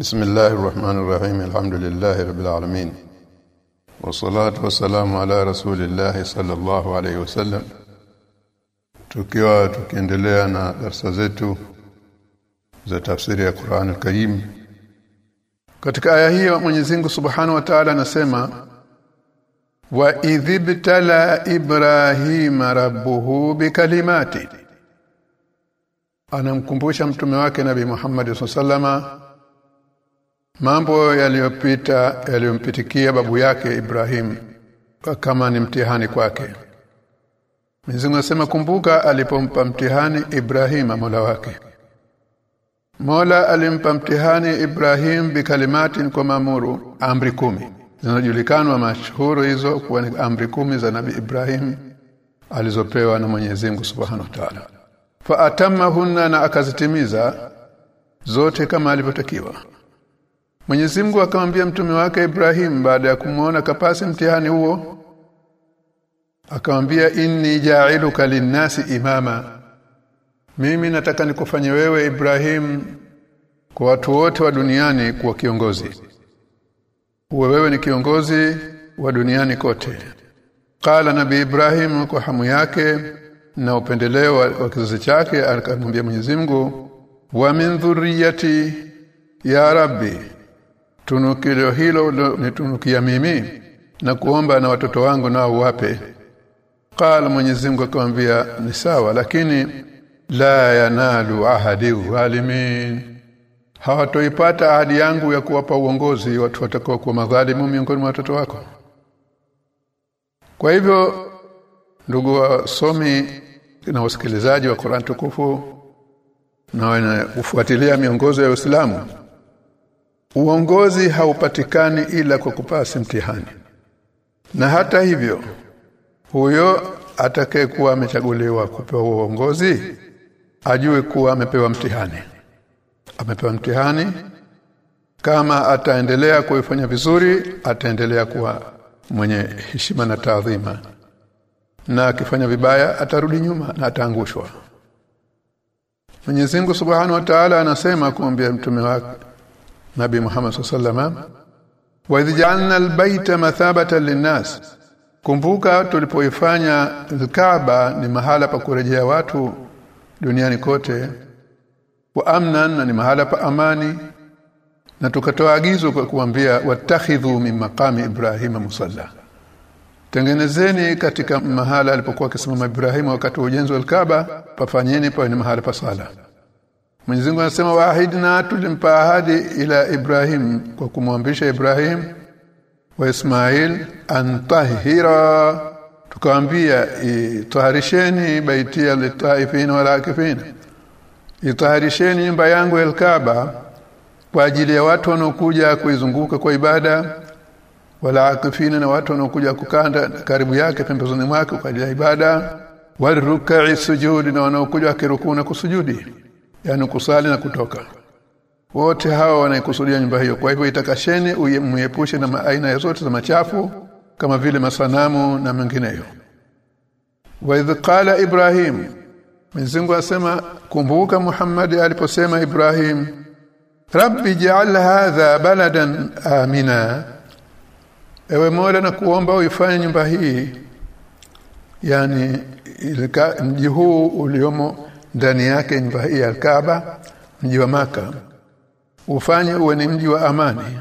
بسم الله الرحمن الرحيم الحمد لله رب العالمين والصلاة والسلام على رسول الله صلى الله عليه وسلم tukiwa tukiendelea na darasa zetu za tafsiri ya Qur'an al-Karim katika aya hiyo Mwenyezi Mungu Subhanahu wa Ta'ala anasema wa idhibtala ibrahima rabbuhu bikalimati anamkumbusha mtume wake nabii Muhammad sallama mambo yaliyopita yaliyompitikia babu yake Ibrahim kama ni mtihani kwake. Mwenyezi anasema kumbuka alipompa mtihani Ibrahim Mola wake. Mola alimpa mtihani Ibrahim bikalimatin kwa mamuru amri kumi. Zinajulikanwa mashuhuru hizo kuwa ni amri kumi za Nabi Ibrahim alizopewa na Mwenyezi Mungu Subhanahu wa Ta'ala. Fa atamahunna na akazitimiza zote kama alivyotakiwa Mwenyezi Mungu akamwambia mtume wake Ibrahim baada ya kumuona kapasi mtihani huo akamwambia inni ja'iluka linnasi imama. Mimi nataka nikufanye wewe Ibrahim kwa watu wote wa duniani kuwa kiongozi. Uwe wewe ni kiongozi wa duniani kote. Qala nabi Ibrahim kwa hamu yake na upendeleo wa kizazi chake akamwambia Mwenyezi Mungu wa min dhurriyati ya rabbi tunukilo hilo nitunukia mimi na kuomba na watoto wangu nao wape. Qala Mwenyezi Mungu akamwambia ni sawa lakini la yanalu ahadi walimin hawatoipata ahadi yangu ya kuwapa uongozi watu watakao kuwa madhalimu miongoni mwa watoto wako. Kwa hivyo ndugu wasomi na wasikilizaji wa Qur'an tukufu na wanafuatilia miongozo ya Uislamu uongozi haupatikani ila kwa kupasi mtihani. Na hata hivyo huyo atakayekuwa amechaguliwa kupewa uongozi ajue kuwa amepewa mtihani. Amepewa mtihani kama ataendelea kuifanya vizuri ataendelea kuwa mwenye heshima na taadhima. Na akifanya vibaya atarudi nyuma na ataangushwa. Mwenyezi Mungu Subhanahu wa Ta'ala anasema kumwambia mtume wake Nabi Muhammad sallallahu wa idh ja'alna al-bayta mathabatan lin-nas kumbuka tulipoifanya al-Kaaba ni mahala pa kurejea watu duniani kote. Wa amnan na ni mahala pa amani. Na tukatoa agizo kwa kuambia watakhidhu min maqami ibrahima musalla. Tengenezeni katika mahala alipokuwa akisimama Ibrahim wakati wa ujenzi wa Kaaba pafanyeni pa ni mahala pa sala Mwenyezi Mungu anasema waahidna tulimpa ahadi ila Ibrahim kwa kumwambisha Ibrahim wa Ismail antahira tukaambia itaharisheni baiti ya litaifin wala akifin. Itaharisheni nyumba yangu elkaba kwa ajili ya watu wanaokuja kuizunguka kwa ibada wala akifina na watu wanaokuja kukanda karibu yake pembezoni mwake kwa ajili ya ibada walrukai sujudi na wanaokuja wakirukuu na kusujudi yani kusali na kutoka. Wote hawa wanaikusudia nyumba hiyo. Kwa hivyo itakasheni uyemuepushe na aina zote za machafu kama vile masanamu na mengineyo. Wa idh qala ibrahim Mwenyezi asema kumbuka Muhammad aliposema Ibrahim Rabbi ja'al hadha baladan amina. Ewe Mola na kuomba uifanye nyumba hii yani mji huu uliomo ndani yake nyumba hii ya Kaaba mji wa maka ufanye uwe ni mji wa amani.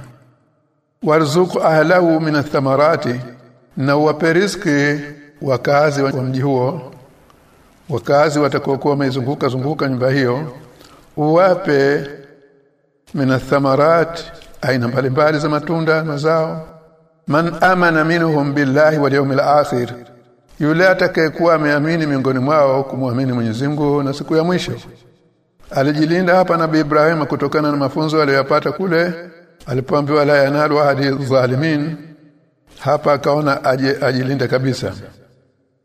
Warzuku ahlahu min athamarati na uwape wakazi wa mji huo. Wakazi watakokuwa wamezunguka zunguka nyumba hiyo uwape min athamarat aina mbalimbali za matunda mazao. Man amana minhum billahi wal yawmil akhir yule atakayekuwa ameamini miongoni mwao kumwamini Mwenyezi Mungu na siku ya mwisho. Alijilinda hapa nabii Ibrahim kutokana na mafunzo aliyopata kule alipoambiwa la yanalu ahadi zalimin. Hapa akaona aje ajilinde kabisa.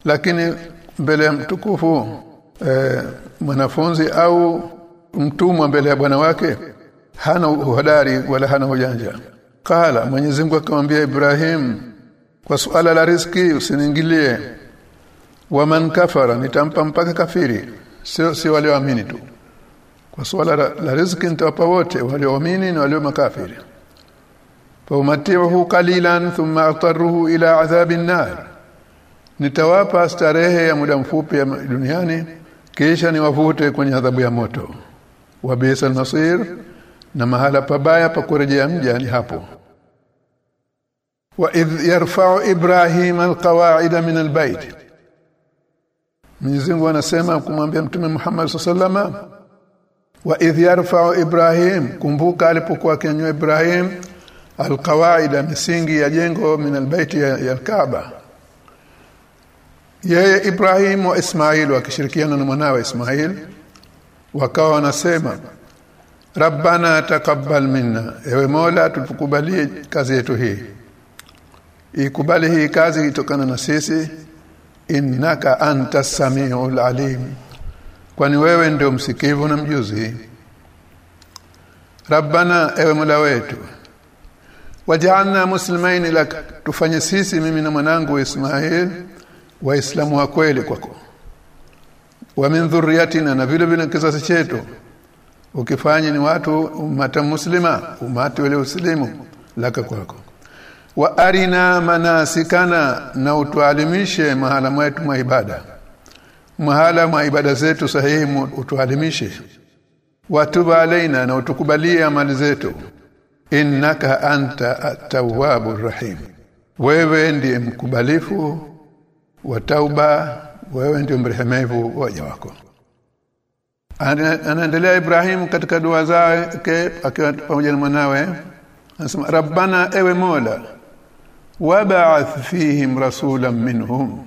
Lakini mbele ya mtukufu e, mwanafunzi au mtumwa mbele ya bwana wake hana uhadari wala hana ujanja. Kala Mwenyezi Mungu akamwambia Ibrahim kwa suala la riski usiniingilie waman kafara nitampa mpaka kafiri. Sio si walioamini tu. Kwa swala la, la riziki nitawapa wote walioamini na walio makafiri. Faumatihu qalilan thumma atarruhu ila adhabin nar. Nitawapa starehe ya muda mfupi ya duniani kisha niwavute kwenye adhabu ya moto. Wa bisal masir na mahala pabaya pa kurejea mja ni hapo. Wa idh yarfa'u ibrahim alqawa'ida min albayt Mwenyezi Mungu anasema kumwambia Mtume Muhammad sallama wa idh yarfa'u Ibrahim kumbuka alipokuwa akinywa Ibrahim alqawaida misingi ya jengo min albayti ya, ya Kaaba yeye Ibrahim wa Ismail wakishirikiana na mwanawe Ismail wakawa wanasema Rabbana taqabbal minna ewe Mola tukubalie kazi yetu hii. Ikubali hii kazi itokana na sisi innaka anta samiul alim. Kwani wewe ndio msikivu na mjuzi. Rabbana ewe Mola wetu waj'alna muslimaini lak tufanye sisi mimi na mwanangu Ismail waislamu wa kweli kwako. Wa min dhurriyatina na vile vile kizazi chetu. Ukifanya ni watu umata muslima umati wale uslimu laka kwako wa arina manasikana na utualimishe mahala mwetu mwa ibada. Mahala mwa ibada zetu sahihi utualimishe. Watuba alaina na utukubalie amali zetu. Innaka anta at-tawwabur rahim wewe ndiye mkubalifu wa tauba wewe ndiye mrehemevu waja wako. Anaendelea Ibrahim katika dua zake akiwa pamoja na mwanawe. Anasema rabbana ewe mola wab'ath fihim rasulan minhum.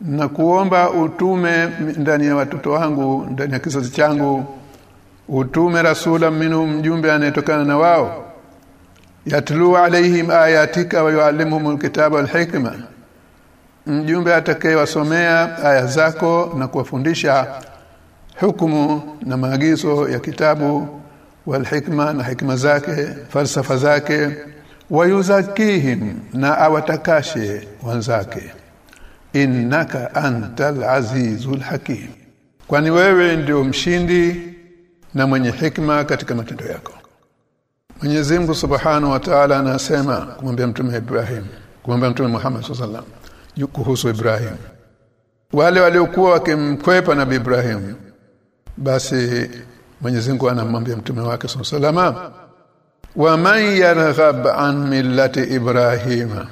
Na kuomba utume ndani ya watoto wangu ndani ya kizazi changu utume rasulan minhum mjumbe anayetokana na wao. Yatlu alaihim ayatika wa yuallimuhum alkitaba walhikma. Mjumbe atakayewasomea aya zako na kuwafundisha hukumu na maagizo ya kitabu walhikma na hikma zake falsafa zake wayuzakihim na awatakashe wanzake. Innaka antal azizul hakim. Kwani wewe ndio mshindi na mwenye hikma katika matendo yako. Mwenyezi Mungu Subhanahu wa Ta'ala anasema kumwambia mtume Ibrahim kumwambia mtume Muhammad sallallahu kuhusu Ibrahim. Wale waliokuwa wakimkwepa nabii Ibrahim basi Mwenyezi Mungu anamwambia mtume wake sallallahu wa man yarghab an millati Ibrahima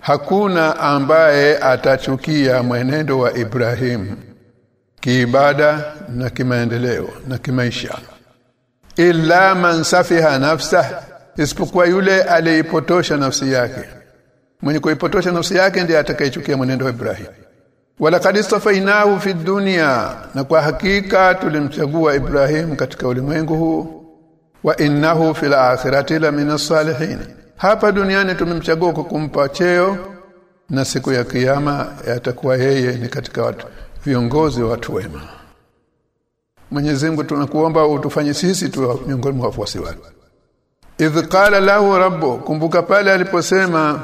hakuna ambaye atachukia mwenendo wa Ibrahim kiibada na kimaendeleo na kimaisha. Illa man safiha nafsa isipokuwa yule aliipotosha nafsi yake. Mwenye kuipotosha nafsi yake ndiye atakayechukia mwenendo wa Ibrahim. Wala kadistafainahu fi dunya na kwa hakika tulimchagua Ibrahim katika ulimwengu huu wa innahu fil akhirati la minas salihin hapa duniani tumemchagua kwa kumpa cheo na siku ya kiyama yatakuwa yeye ni katika watu viongozi wa watu wema. Mwenyezi Mungu tunakuomba utufanye sisi tu miongoni mwa wafuasi wake. Idh qala lahu rabbu kumbuka pale aliposema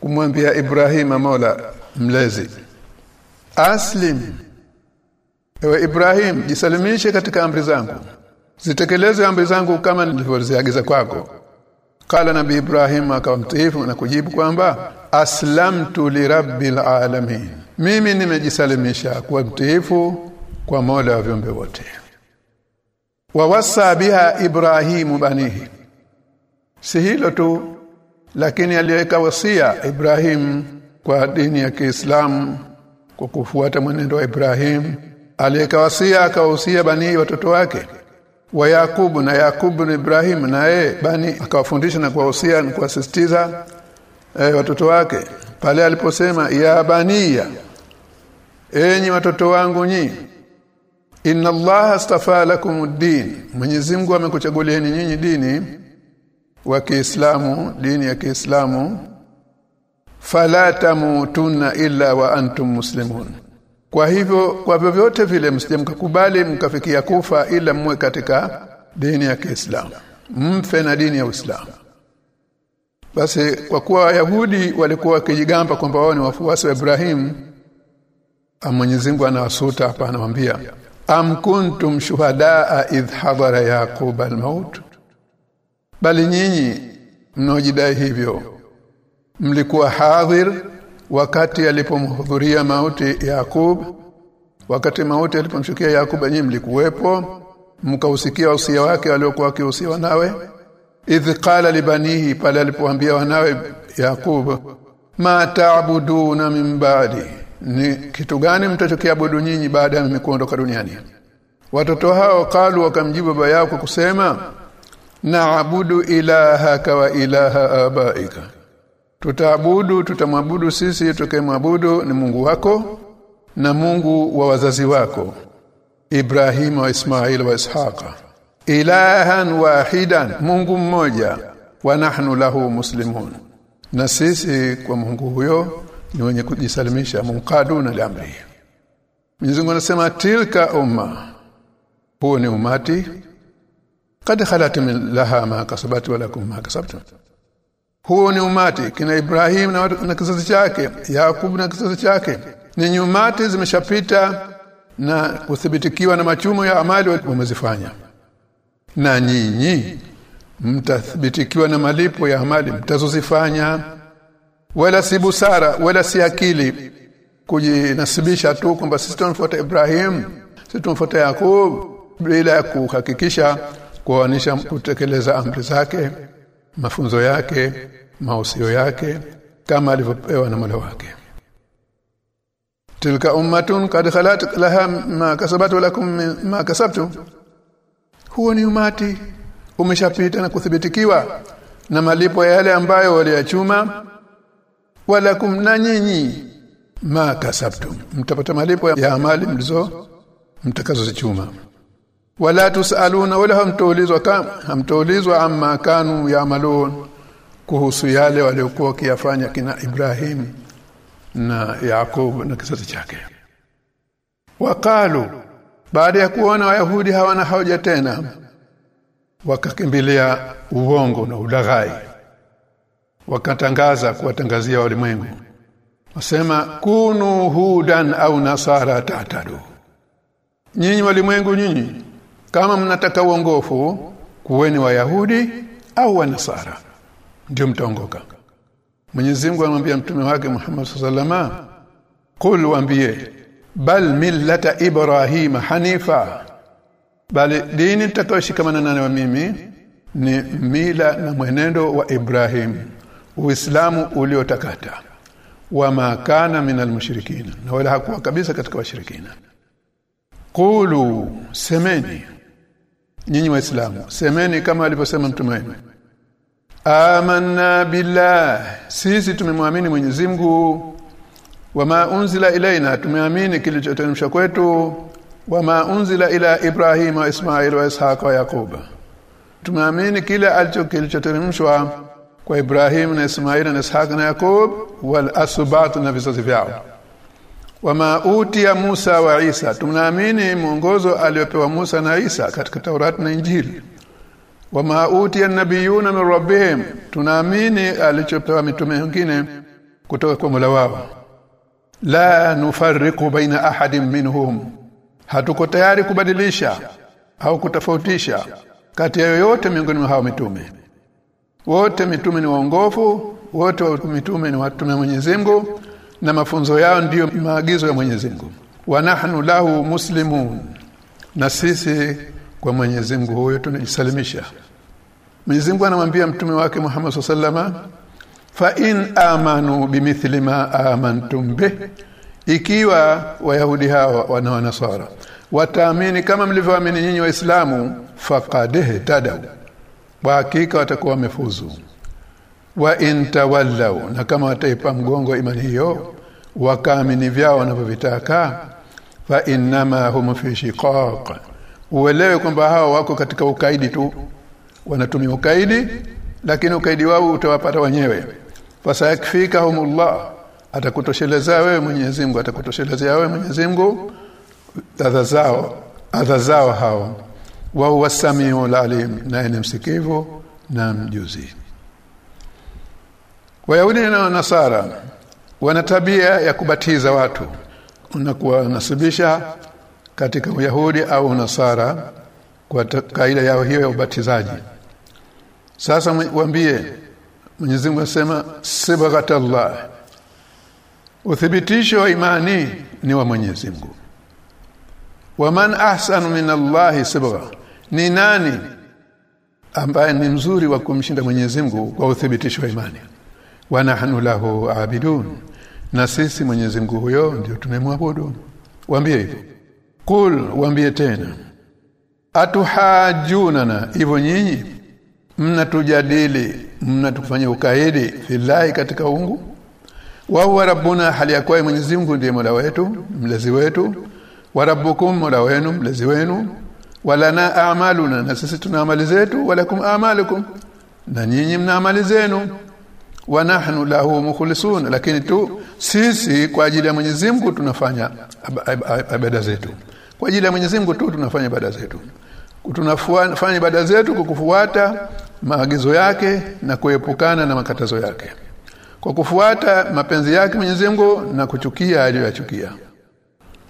kumwambia Ibrahim Mola mlezi aslim. Ewe Ibrahim jisalimishe katika amri zangu zitekeleze amri zangu kama nilivyoziagiza kwako. Kala nabi Ibrahim akawa mtiifu na kujibu kwamba aslamtu lirabbil alamin. Mimi nimejisalimisha kwa mtiifu kwa Mola wa viumbe wote. Wawasa biha Ibrahimu banihi. Si hilo tu lakini aliweka wasia Ibrahim kwa dini ya Kiislamu kwa kufuata mwenendo wa Ibrahim. Aliweka wasia akawahusia banii watoto wake wa Yakubu na Yakubu na Ibrahim na yeye bani akawafundisha na kuwahusia na kuwasisitiza e, watoto wake. Pale aliposema ya baniya enyi watoto wangu nyi inna allaha astafa lakum ad-din. Mwenyezi Mungu amekuchagulieni nyinyi dini wa Kiislamu dini ya Kiislamu. Fala tamutunna illa wa antum muslimun kwa hivyo kwa vyovyote vile msije mkakubali mkafikia kufa ila mwe katika dini ya Kiislamu. Mfe na dini ya Uislamu. Basi kwa kuwa Wayahudi walikuwa wakijigamba kwamba wao ni wafuasi wa Ibrahim Mwenyezi Mungu anawasuta hapa anamwambia am kuntum shuhadaa idh hadara yaqub almaut? Bali nyinyi mnaojidai hivyo mlikuwa hadhir wakati alipomhudhuria mauti Yakub wakati mauti alipomshukia Yakub nyinyi mlikuwepo mkausikia usia wake waliokuwa akihusiwa nawe. Idh qala libanihi pale alipoambia wanawe Yakub ma taabuduna min ba'di. Ni kitu gani mtachokiabudu nyinyi baada ya mimi kuondoka duniani? Watoto hao kalu wakamjibu baba yao kwa kusema naabudu ilahaka wa ilaha abaika tutaabudu tutamwabudu sisi tukemwabudu ni Mungu wako na Mungu wa wazazi wako. Ibrahim wa Ismail wa Ishaqa. Ilahan wahidan Mungu mmoja wa nahnu lahu muslimun. Na sisi kwa Mungu huyo ni wenye kujisalimisha munqaduna liamri Mwenyezi Mungu anasema tilka umma. Huo ni umati kad khalat min laha ma kasabat wa lakum ma kasabtum huo ni umati kina Ibrahim na, na kizazi chake Yakub na kizazi chake. Ni nyumati zimeshapita na kuthibitikiwa na machumo ya amali wamezifanya. Na nyinyi mtathibitikiwa na malipo ya amali mtazozifanya. Wala si busara wala si akili kujinasibisha tu kwamba sisi tunamfuata Ibrahim sisi tunamfuata Yakub bila ya kuhakikisha kuanisha kutekeleza amri zake mafunzo yake mausio yake kama alivyopewa na Mola wake. Tilka ummatun qad khalat laha ma kasabat lakum ma kasabtum huo ni umati umeshapita na kuthibitikiwa na malipo ya yale ambayo waliyachuma. Walakum na nyinyi ma kasabtu mtapata malipo ya amali mlizo mtakazozichuma. Wala tusaluna wala hamtaulizwa kama hamtaulizwa amma kanu yaamalun kuhusu yale waliokuwa wakiyafanya kina Ibrahim na Yakub na kizazi chake. Wakalu baada ya kuona wayahudi hawana hoja tena wakakimbilia uongo na ulaghai. Wakatangaza kuwatangazia walimwengu wasema kunu hudan au nasara tatadu. Nyinyi walimwengu nyinyi kama mnataka uongofu kuweni wayahudi au wanasara ndio mtaongoka. Mwenyezi Mungu anamwambia mtume wake Muhammad sallama qul waambie bal millata ibrahim hanifa? Bali dini nitakayoshikamana nayo mimi ni mila na mwenendo wa Ibrahim Uislamu uliotakata. Wama kana min almushrikina na wala hakuwa kabisa katika washirikina. Qulu semeni. Nyinyi waislamu semeni kama alivyosema mtume wenu amanna billah. Sisi tumemwamini Mwenyezi Mungu. Wama unzila ilaina tumeamini kilichoteremshwa kwetu. Wama unzila ila Ibrahim wa Ismail wa Ishaq wa Yaquba tumeamini kile alichokilichoteremshwa kwa Ibrahim na Ismail na Ishaq na Yaqub wal asbat na vizazi vyao. Wama utia Musa wa Isa. Tunaamini mwongozo aliopewa Musa na Isa katika Taurati na Injili wama utiya nabiyuna min rabbihim tunaamini alichopewa mitume wengine kutoka kwa Mola wao. La nufarriqu baina ahadin minhum hatuko tayari kubadilisha au kutofautisha kati ya yoyote miongoni mwa hao mitume. Wote mitume ni waongofu wote wa mitume ni watume wa Mwenyezi Mungu na mafunzo yao ndiyo maagizo ya Mwenyezi Mungu. Wa nahnu lahu muslimun na sisi kwa Mwenyezi Mungu huyo tunajisalimisha Mwenyezi Mungu anamwambia mtume wake Muhammad sallama fa in amanu bimithli ma amantum bih. Ikiwa wayahudi hawa wana wanasara wataamini kama mlivyoamini nyinyi waislamu faqad tadaw wa hakika watakuwa wamefuzu. Wa in tawallaw na kama wataipa mgongo imani hiyo wakaamini vyao wanavyovitaka fa innama hum fi shiqaq. Uelewe kwamba hao wako katika ukaidi tu wanatumia ukaidi lakini ukaidi wao utawapata wenyewe. Fasayakfikahumullah atakutoshelezea wewe Mwenyezi Mungu atakutoshelezea wewe Mwenyezi Mungu adha zao adha zao hao. Wa huwa samiul alim na ni msikivu na mjuzi. Wayahudi na Nasara wana tabia ya kubatiza watu na kuwanasibisha katika Uyahudi au Nasara kwa kaida yao hiyo ya ubatizaji sasa mwambie Mwenyezi Mungu asema sibghatallah. Uthibitisho wa imani ni wa Mwenyezi Mungu. Waman ahsanu min allahi sibgha ni nani ambaye ni mzuri wa kumshinda Mwenyezi Mungu kwa uthibitisho wa imani? Wa nahnu lahu abidun na sisi Mwenyezi Mungu huyo ndio tumemwabudu. Waambie hivyo. Kul waambie tena. Atuhajunana hivyo nyinyi mnatujadili mnatufanya ukaidi fillahi katika ungu wa huwa rabbuna hali ya kwa Mwenyezi Mungu ndiye Mola wetu mlezi wetu. Wa rabbukum Mola wenu mlezi wenu. Walana a'maluna na sisi tuna amali zetu. Walakum a'malukum na nyinyi mna amali zenu. Wa nahnu lahu mukhlisun lakini tu sisi kwa ajili ya Mwenyezi Mungu tunafanya ibada zetu. Kwa ajili ya Mwenyezi Mungu tu tunafanya ibada zetu. Tunafanya ibada zetu kwa kufuata maagizo yake na kuepukana na makatazo yake. Kwa kufuata mapenzi yake Mwenyezi Mungu na kuchukia aliyoyachukia.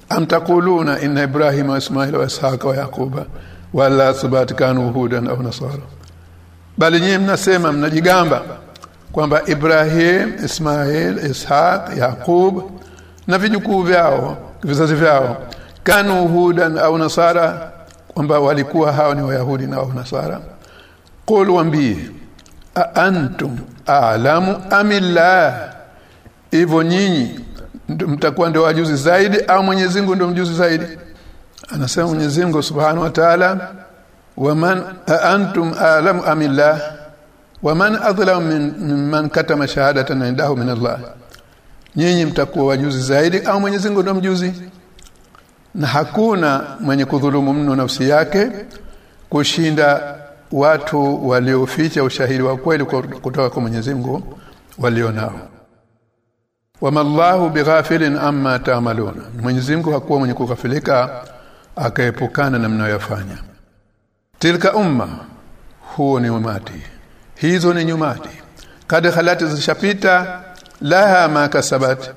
Amtakuluna inna ibrahima wa ismaila wa ishaqa wa yaquba wala subat kanu hudan au nasara. Bali nyinyi mnasema mnajigamba kwamba Ibrahim Ismail Ishaq Yaqub na vijukuu vyao vizazi vyao kanu hudan au nasara kwamba walikuwa hao ni wayahudi na nasara qul wambie antum a'lamu amillah hivyo nyinyi mtakuwa ndio wajuzi zaidi au Mwenyezi Mungu ndio mjuzi zaidi? Anasema Mwenyezi Mungu Subhanahu wa Ta'ala waman antum a'lamu amillah waman adlam mimman katama shahadatan indahu min Allah? Nyinyi mtakuwa wajuzi zaidi au Mwenyezi Mungu ndio mjuzi? Na hakuna mwenye kudhulumu mno nafsi yake kushinda watu walioficha ushahidi wa kweli kutoka kwa Mwenyezi Mungu walionao wamallahu bighafilin amma ta'maluna Mwenyezi Mungu hakuwa mwenye kukafilika akaepukana na mnayofanya tilka umma huo ni umati. Hizo ni nyumati. Kad khalati zishapita laha ma kasabat.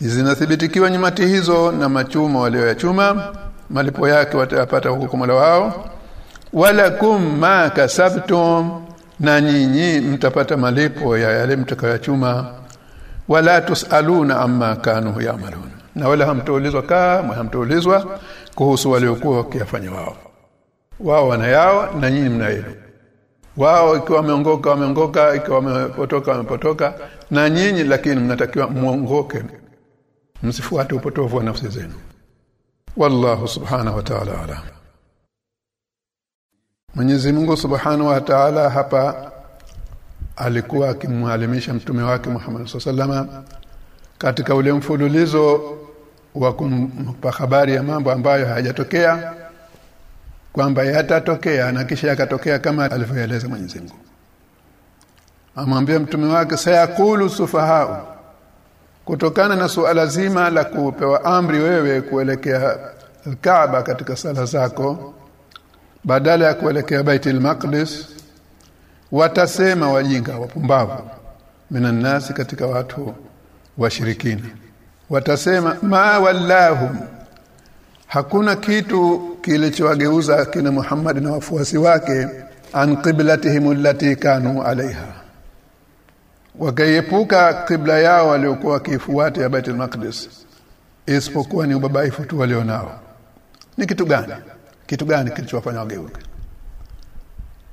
Zinathibitikiwa nyumati hizo na machuma walioyachuma. Malipo yake watayapata huko kwa wao walakum ma kasabtum na nyinyi mtapata malipo ya yale mtakayochuma wala tusaluna amma kanu ya'malun. Na wala hamtaulizwa kama hamtaulizwa kuhusu waliokuwa kiafanya wao. Wao wana yao na nyinyi mna yenu. Wao ikiwa wameongoka wameongoka ikiwa wamepotoka wamepotoka na nyinyi lakini mnatakiwa muongoke msifuate upotovu wa nafsi zenu. Wallahu subhanahu wa ta'ala ala Mwenyezi Mungu subhanahu wa ta'ala hapa alikuwa akimwalimisha mtume wake Muhammad sallallahu katika ule mfululizo wa kumpa habari ya mambo ambayo hayajatokea kwamba yatatokea na kisha yakatokea kama alivyoeleza Mwenyezi Mungu. Amwambia mtume wake sayakulu sufahau kutokana na suala zima la kupewa amri wewe kuelekea Kaaba katika sala zako badala ya kuelekea Baitul Maqdis watasema wajinga wapumbavu minan nasi katika watu washirikina. Watasema ma wallahum hakuna kitu kilichowageuza kina Muhammad na wafuasi wake an qiblatihim allati kanu alaiha wakaepuka kibla yao waliokuwa wakifuata ya Baitul Maqdis isipokuwa ni ubabaifu tu walionao. Ni kitu gani kitu gani kilichowafanya wageuke?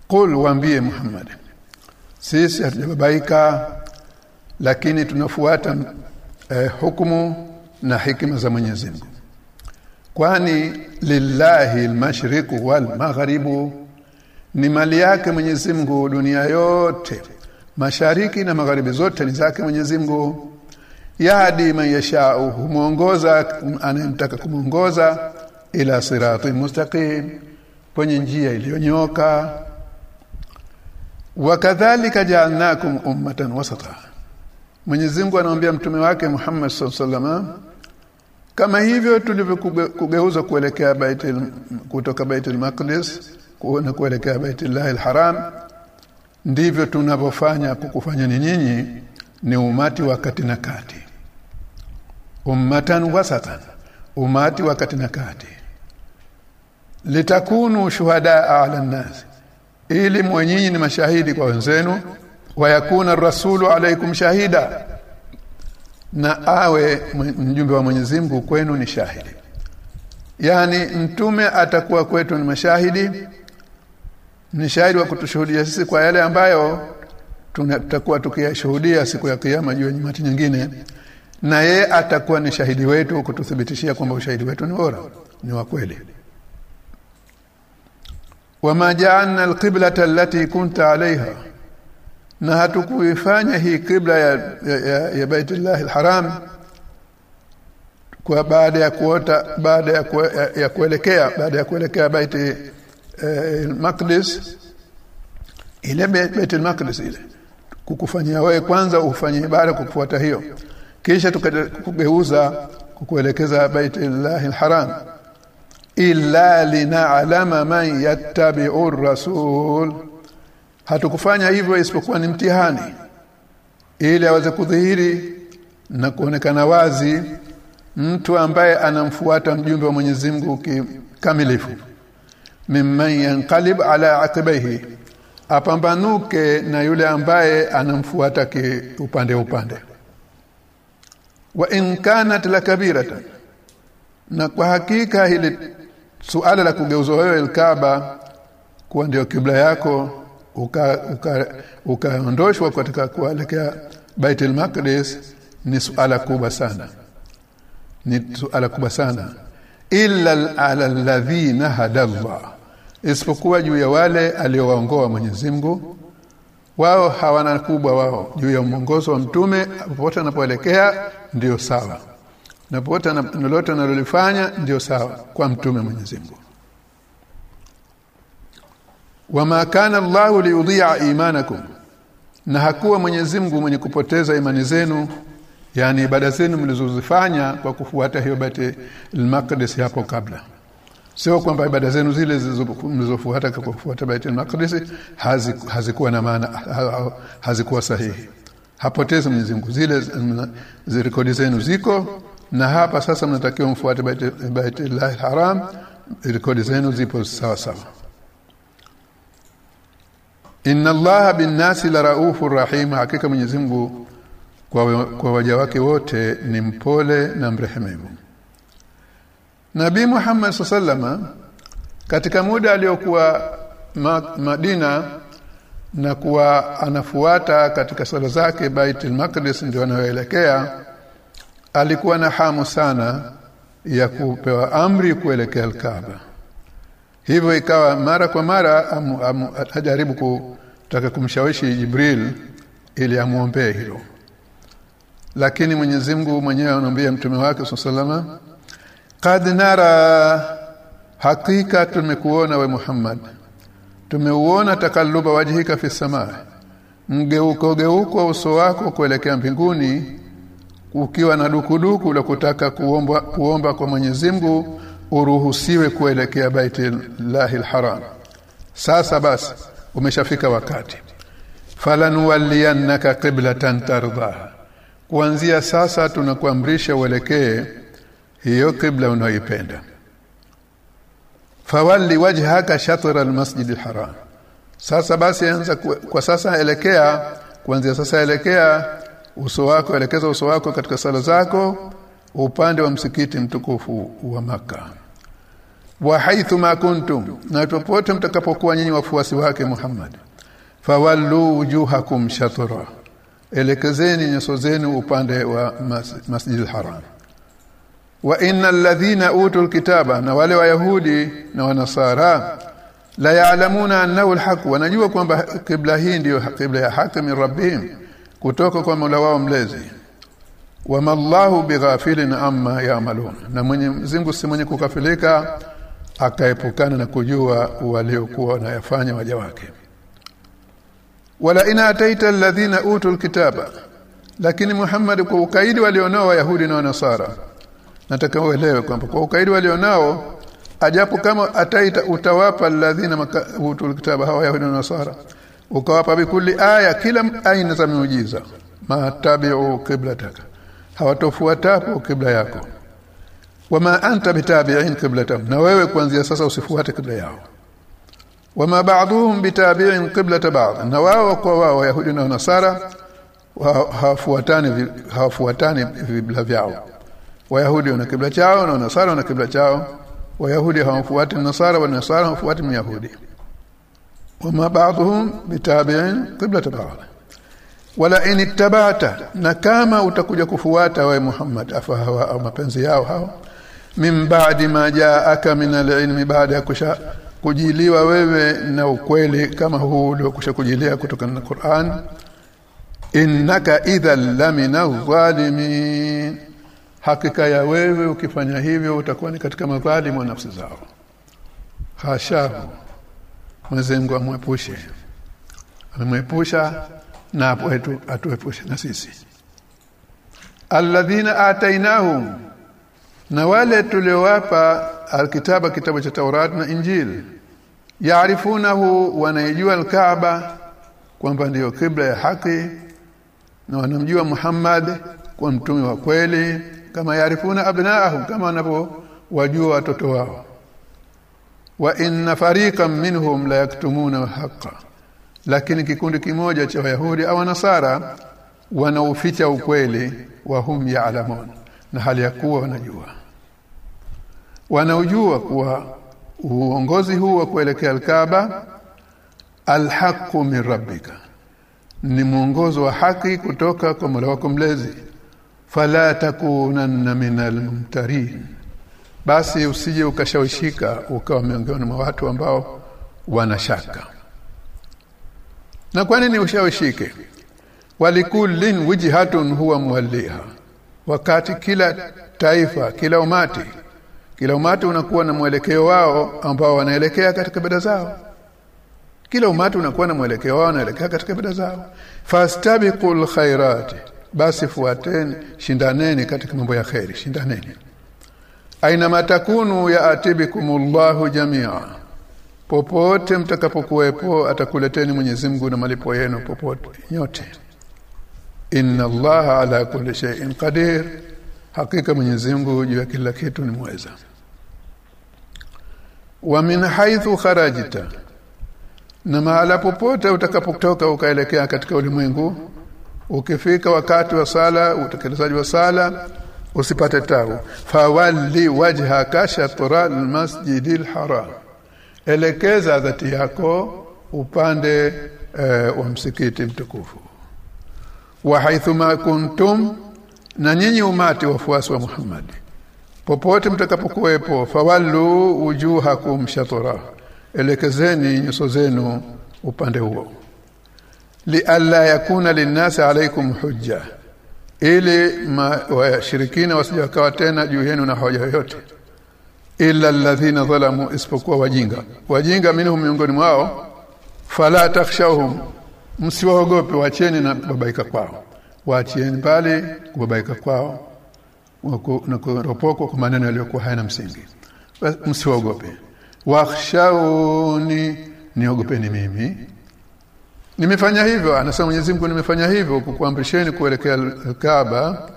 Qul waambie Muhammad sisi hatujababaika lakini tunafuata eh, hukumu na hikima za Mwenyezi Mungu. Kwani lillahi almashriqu walmaghribu ni mali yake Mwenyezi Mungu dunia yote. Mashariki na magharibi zote ni zake Mwenyezi Mungu. Yahdi man yashau humuongoza anayemtaka kumuongoza ila sirati mustaqim kwenye njia iliyonyoka. Wakadhalika ja'alnakum ummatan wasata. Mwenyezi Mungu anamwambia mtume wake Muhammad sallallahu kama hivyo tulivyokugeuza kuelekea baitul kutoka baitul maqdis kuona kuelekea baitullahi alharam ndivyo tunavyofanya kukufanya ni nyinyi ni umati wa kati na kati. Ummatan wasatan umati wa kati na kati litakunu shuhadaa ala nas ili mwenyinyi ni mashahidi kwa wenzenu wayakuna rasulu alaikum shahida na awe mjumbe wa Mwenyezi Mungu kwenu ni shahidi. Yani mtume atakuwa kwetu ni mashahidi ni shahidi wa kutushuhudia sisi kwa yale ambayo tutakuwa tukiyashuhudia siku ya kiyama juu ya nyakati nyingine na ye atakuwa ni shahidi wetu kututhibitishia kwamba ushahidi wetu ni bora ni wa kweli wama ja'alna alqiblata allati kunta alayha. Na hatukuifanya hii kibla ya, ya, ya, ya Baitullah alharam kwa baada ya kuota baada ya, ku, ya, ya kuelekea baada ya kuelekea Baiti eh, Maqdis ile Baitul Maqdis ile. Kukufanyia wewe kwanza ufanye ibada kufuata hiyo. Kisha tukageuza kukuelekeza Baitullah alharam illa lina'lama man yattabi'u rasul hatukufanya hivyo isipokuwa ni mtihani ili aweze kudhihiri na kuonekana wazi mtu ambaye anamfuata mjumbe wa Mwenyezi Mungu kikamilifu. Mimman yanqalib ala aqibaihi apambanuke na yule ambaye anamfuata upande upande. Wa in kanat lakabiratan na kwa hakika hili suala la kugeuzwa wewe alkaaba kuwa ndio kibla yako ukaondoshwa uka, uka katika kuelekea Baitul Maqdis ni suala kubwa sana. Ni suala kubwa sana. Illa ala alladhina hadallah. Isipokuwa juu ya wale aliowaongoa Mwenyezi Mungu. Wao hawana kubwa wao. Juu ya mwongozo wa mtume popote anapoelekea ndio sawa na popote lolote analolifanya ndio sawa kwa mtume Mwenyezi Mungu. Wama kana Allahu liyudhi'a imanakum na hakuwa Mwenyezi Mungu mwenye kupoteza imani zenu yani ibada zenu mlizozifanya kwa kufuata hiyo bate al-Maqdis hapo kabla. Sio kwamba ibada zenu zile mlizofuata kwa kufuata bate al-Maqdis hazikuwa na maana hazikuwa sahihi. Hapotezi Mwenyezi Mungu. Zile rekodi zenu ziko na hapa sasa mnatakiwa mfuate Baitullahi Haram rekodi zenu zipo sawa sawa. Inna Allaha bin-nasi la raufu rahim. Hakika Mwenyezi Mungu kwa, kwa waja wake wote ni mpole na mrehemevu Nabii Muhammad saa salama katika muda aliyokuwa ma, Madina na kuwa anafuata katika sala zake Baitul Maqdis ndio anayoelekea alikuwa na hamu sana ya kupewa amri kuelekea Al-Kaaba. Hivyo ikawa mara kwa mara ajaribu kutaka kumshawishi Jibril ili amuombee hilo. Lakini Mwenyezi Mungu mwenyewe anamwambia mtume wake sallama qad nara hakika tumekuona we Muhammad. Tumeuona takalluba wajhika fi samaa. Mgeuko geuko uso wako kuelekea mbinguni ukiwa na dukuduku la kutaka kuomba kuomba kwa Mwenyezi Mungu uruhusiwe kuelekea Baitullahil Haram sasa basi umeshafika wakati. Falanuwalliyannaka qiblatan tardaha. Kuanzia sasa tunakuamrisha uelekee hiyo kibla unayoipenda. Fawalli wajhaka shatr almasjid alharam. Sasa basi anza kwa sasa elekea kuanzia sasa elekea uso wako elekeza uso wako katika sala zako upande wa msikiti mtukufu wa maka wa haithu ma kuntum na popote mtakapokuwa nyinyi wafuasi wake Muhammad fawallu wujuhakum shatra elekezeni nyuso zenu upande wa mas, Masjidil Haram. Wa innal ladhina utul kitaba na wale wayahudi na wanasara la ya'lamuna annahu alhaq wanajua kwamba kibla hii ndio kibla ya haki min rabbihim kutoka kwa Mola wao mlezi. Wamallahu bighafilin amma ya'malun. Na mwenye mzingu si mwenye kukafilika akaepukana na kujua waliokuwa wanayafanya waja wake. Wala ina ataita alladhina utul kitaba. Lakini Muhammad kwa ukaidi walionao wayahudi na wanasara nataka uelewe kwamba kwa ukaidi walionao ajapo kama ataita utawapa alladhina utul kitaba hawa yahudi na nasara ukawapa bikuli aya kila aina za miujiza. Matabi'u qiblataka. Hawatofuatapo kibla yako. Wama anta bitabi'in qiblatahum. Na wewe kuanzia sasa usifuate kibla yao. Wama ba'dhum bitabi'in qiblata ba'd. Na wao kwa wao yahudi na nasara hawafuatani hawafuatani vibla vyao. Wayahudi wana kibla chao na nasara wana kibla chao. Wayahudi hawafuati nasara wa nasara hawafuati myahudi wama ba'dhum bitabi'in qiblat ba'd wala in ittaba'ta na kama utakuja kufuata wewe Muhammad afahawa au mapenzi yao hao min ba'di ma ja'aka min al-ilmi baada ya kusha kujiliwa wewe na ukweli kama huu uliokusha kujilia kutokana na Qur'an innaka idhal lamina zalimin hakika ya wewe ukifanya hivyo utakuwa ni katika madhalimu wa nafsi zao. Hashahu mwezengu amwepushe. Amemwepusha na apoetu atuepushe na sisi. Alladhina atainahum na wale tuliowapa alkitaba kitabu cha Taurat na Injil yaarifunahu wanaijua alkaaba kwamba ndiyo kibla ya haki na wanamjua Muhammad kwa mtume wa kweli kama yaarifuna abnaahum kama wanavyowajua watoto wao wa inna fariqan minhum la yaktumuna haqa lakini kikundi kimoja cha wayahudi au nasara wanauficha ukweli wa hum yaalamun na hali ya kuwa wanajua. Wanaujua kuwa uongozi huu wa kuelekea alkaba alhaqu min rabbika. Ni mwongozo wa haki kutoka kwa Mola wako mlezi. Fala takunanna minal mumtarin basi usije ukashawishika ukawa miongoni mwa watu ambao wanashaka na kwa nini ushawishike? Walikullin wijhatun huwa muwalliha. Wakati kila taifa kila umati kila umati unakuwa na mwelekeo wao ambao wanaelekea katika beda zao. Kila umati unakuwa na mwelekeo wao wanaelekea katika beda zao. Fastabiqul khairat basi fuateni shindaneni katika mambo ya khairi shindaneni aina matakunu ya atibikumullahu jamia. Popote mtakapokuwepo atakuleteni Mwenyezi Mungu na malipo yenu popote nyote. Inna allaha ala kulli shay'in qadir. Hakika Mwenyezi Mungu juu ya kila kitu ni mweza. Wa min haythu kharajta. Na mahala popote utakapotoka ukaelekea katika ulimwengu ukifika wakati wa sala utekelezaji wa sala usipate tabu. Fawalli wajhaka shatra almasjidil haram. Elekeza dhati yako upande uh, wa msikiti mtukufu. Wa haithuma kuntum na nyinyi umati wafuasi wa Muhammad. Popote mtakapokuwepo fawallu wujuhakum shatra elekezeni nyuso zenu upande huo. Li alla yakuna linnasi alaikum hujja ili washirikina wasijakawa tena juu yenu na hoja yoyote. Illa alladhina zalamu isipokuwa wajinga. Wajinga minhum miongoni mwao fala takhshawhum msiwaogope wacheni na babaika kwao. Waachieni pale kubabaika kwao na kuropokwa kwa maneno yaliyokuwa hayana msingi. Msiwaogope. Wakhshauni niogopeni mimi nimefanya hivyo anasema Mwenyezi Mungu nimefanya hivyo kukuamrisheni kuelekea Kaaba.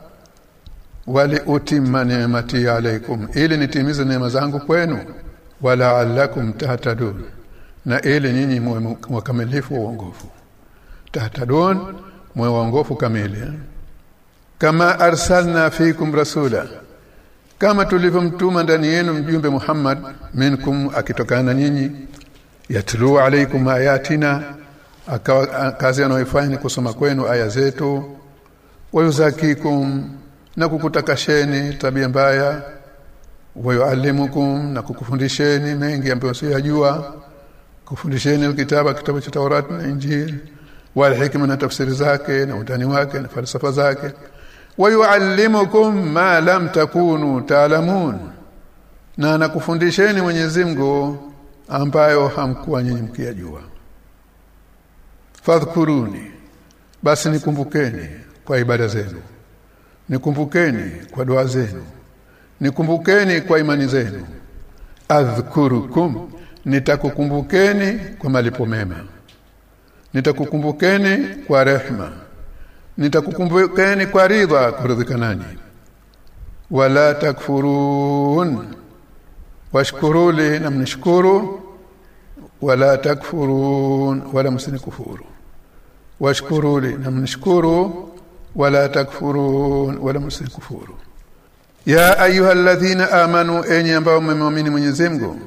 Wali utimma ni'mati alaikum ili nitimize neema zangu kwenu. Wala alakum tahtadun na ili nyinyi muwe wakamilifu wa uongofu. Tahtadun muwe waongofu kamili. Kama arsalna fikum rasula kama tulivyomtuma ndani yenu mjumbe Muhammad minkum akitokana nyinyi yatlu alaikum ayatina akawa kazi anayoifanya ni kusoma kwenu aya zetu wayuzakikum na kukutakasheni tabia mbaya wayuallimukum na kukufundisheni mengi ambayo siyajua kufundisheni kitaba kitabu cha taurati na Injili wal hikma na tafsiri zake na utani wake na falsafa zake wayuallimukum ma lam takunu taalamun na nakufundisheni Mwenyezi ambayo hamkuwa nyinyi mkiyajua fadhkuruni. Basi nikumbukeni kwa ibada zenu. Nikumbukeni kwa dua zenu. Nikumbukeni kwa imani zenu. Adhkurukum nitakukumbukeni kwa malipo mema. Nitakukumbukeni kwa rehma. Nitakukumbukeni kwa ridha kuridhika nanyi wala takfurun washkuruli na mnishkuru. Wala takfurun wala msinikufuru washkuru li na wala takfurun wala msinikufuru ya ayuha alladhina amanu enyi ambao mmeamini Mwenyezi Mungu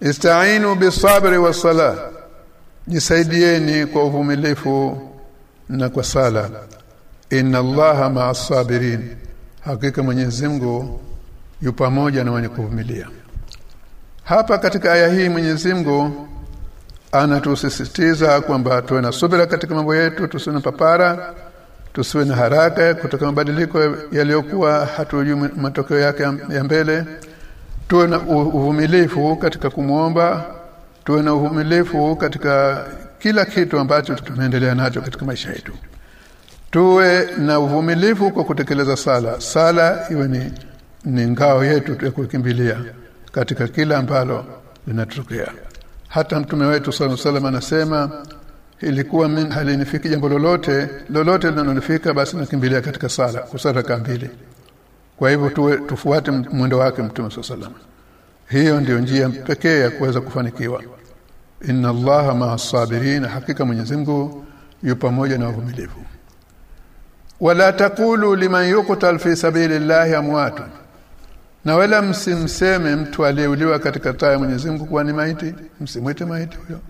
istainu bisabri wassala jisaidieni kwa uvumilifu na kwa sala. Inna allaha ma'as sabirin hakika Mwenyezi Mungu yu pamoja na wenye kuvumilia. Hapa katika aya hii Mwenyezi Mungu anatusisitiza kwamba tuwe na subira katika mambo yetu tusiwe na papara tusiwe na haraka kutoka mabadiliko yaliyokuwa hatujui matokeo yake ya mbele. Tuwe na uvumilifu katika kumwomba tuwe na uvumilifu katika kila kitu ambacho tumeendelea nacho katika maisha yetu. Tuwe na uvumilifu kwa kutekeleza sala. Sala iwe ni, ni ngao yetu ya kukimbilia katika kila ambalo linatokea hata mtume wetu sallallahu alaihi anasema ilikuwa min halinifiki jambo lolote lolote linalonifika basi nakimbilia katika sala kusala mbili. Kwa hivyo tuwe tufuate mwendo wake mtume sallallahu hiyo ndiyo njia pekee ya kuweza kufanikiwa. Inna allaha ma'as sabirin hakika Mwenyezi Mungu yupo pamoja na wavumilivu. Wala takulu liman yuqtal fi sabilillahi amwat na wala msimseme mtu aliyeuliwa katika taa ya Mwenyezi Mungu kuwa ni maiti msimwite maiti huyo.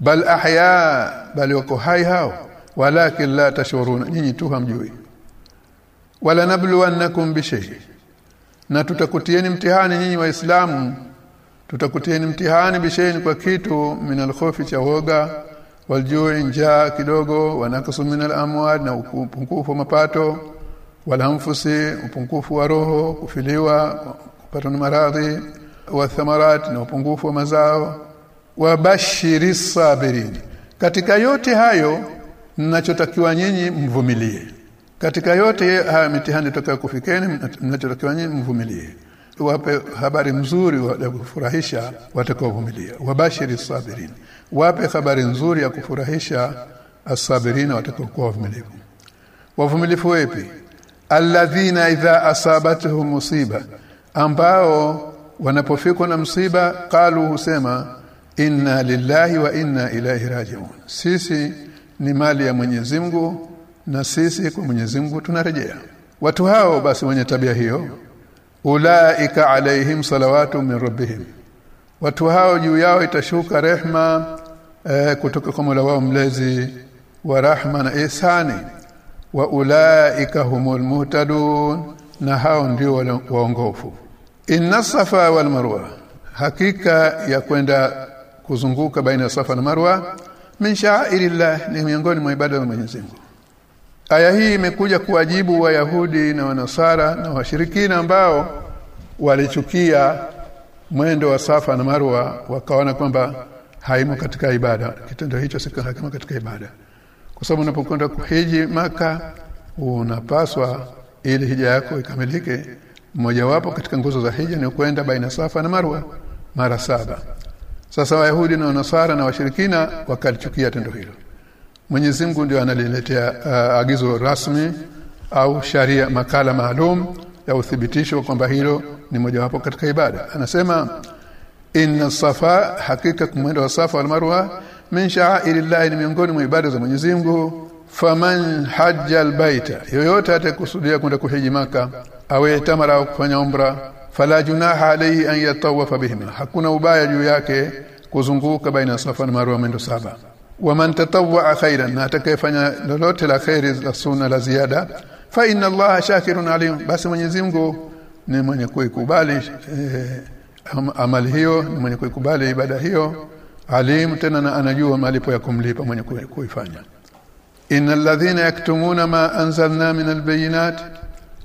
Bal ahya bali wako hai hao. Walakin la tashuruna nyinyi tu hamjui. Wala nabluwannakum bishay na tutakutieni mtihani nyinyi waislamu. Tutakutieni mtihani bishayin kwa kitu min alkhofi cha woga waljui njaa kidogo wanakasu min alamwal na upungufu mapato walamfusi upungufu wa roho kufiliwa kupata maradhi wa thamarat na upungufu wa mazao wabashiri sabirin. Katika yote hayo mnachotakiwa nyinyi mvumilie. Katika yote haya mitihani itakayokufikeni mnachotakiwa nyinyi mvumilie. Wape habari nzuri ya kufurahisha watakaovumilia. Wabashiri sabirin. Wape habari nzuri ya kufurahisha asabirina watakaokuwa wavumilivu. Wavumilifu wepi alladhina idha asabatuhum musiba ambao wanapofikwa na msiba qalu husema inna lillahi wa inna ilaihi rajiun. Sisi ni mali ya Mwenyezi Mungu na sisi kwa Mwenyezi Mungu tunarejea. Watu hao basi wenye tabia hiyo ulaika alaihim salawatu min rabbihim. Watu hao juu yao itashuka rehma eh, kutoka kwa Mola wao mlezi wa rahma na ihsani wa ulaika humul muhtadun na hao ndio waongofu. Inna safa wal marwa hakika ya kwenda kuzunguka baina ya safa na marwa min sha'airillah ni miongoni mwa ibada za Mwenyezi Mungu. Aya hii imekuja kuwajibu wayahudi na wanasara na washirikina ambao walichukia mwendo wa safa na marwa wakaona kwamba haimo katika ibada kitendo hicho si kama katika ibada kwa sababu unapokwenda kuhiji maka unapaswa ili hija yako ikamilike mmojawapo katika nguzo za hija ni kwenda baina safa na marwa mara saba. Sasa wayahudi na wanasara na washirikina wakalichukia tendo hilo. Mwenyezi Mungu ndio analiletea uh, agizo rasmi au sharia makala maalum ya uthibitisho kwamba hilo ni mojawapo katika ibada. Anasema inna safa hakika kumwenda wa safa wal marwa min sha'airillah ni miongoni mwa ibada za Mwenyezi Mungu. Faman hajja albaita yoyote atakusudia kwenda kuhiji maka awe tamara au kufanya umra fala junaha alayhi an yatawafa bihima hakuna ubaya juu yake kuzunguka baina safa na marwa mwendo saba. Waman tatawwa khairan na atakayefanya lolote la khairi la sunna la ziada fa inna allaha shakirun alim basi Mwenyezi Mungu ni mwenye kuikubali eh, amali hiyo ni mwenye kuikubali ibada hiyo alim tena na anajua malipo ya kumlipa mwenye kuifanya. Innal ladhina yaktumuna ma anzalna min albayinat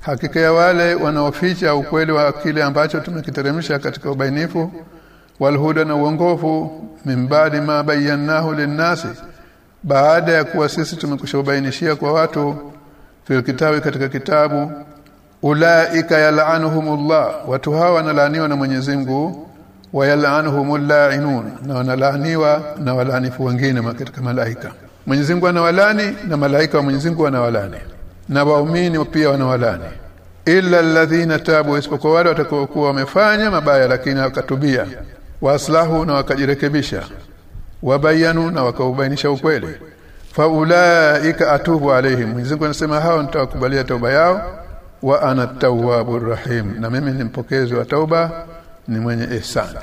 hakika ya wale wanaoficha ukweli wa kile ambacho tumekiteremsha katika ubainifu walhuda na uongofu mimbadi ma bayyanahu linnasi baada ya kuwa sisi tumekushabainishia kwa watu fil kitabu katika kitabu ulaika yal'anuhumullah watu hawa wanalaaniwa na Mwenyezi Mungu wayal'anuhumul la'inun na wanalaniwa na walaanifu wengine katika malaika. Mwenyezi Mungu anawalani na malaika wa Mwenyezi Mungu wanawalani na waumini pia wanawalani illa alladhina tabu isipokuwa wale watakaokuwa wamefanya mabaya lakini wakatubia waslahu na wakajirekebisha wabayanu na wakaubainisha ukweli. Faulaika atubu alaihim. Mwenyezi Mungu anasema hao nitawakubalia tauba yao wa ana tawwabur rahim. Na mimi ni mpokezi wa tauba ni mwenye ihsani.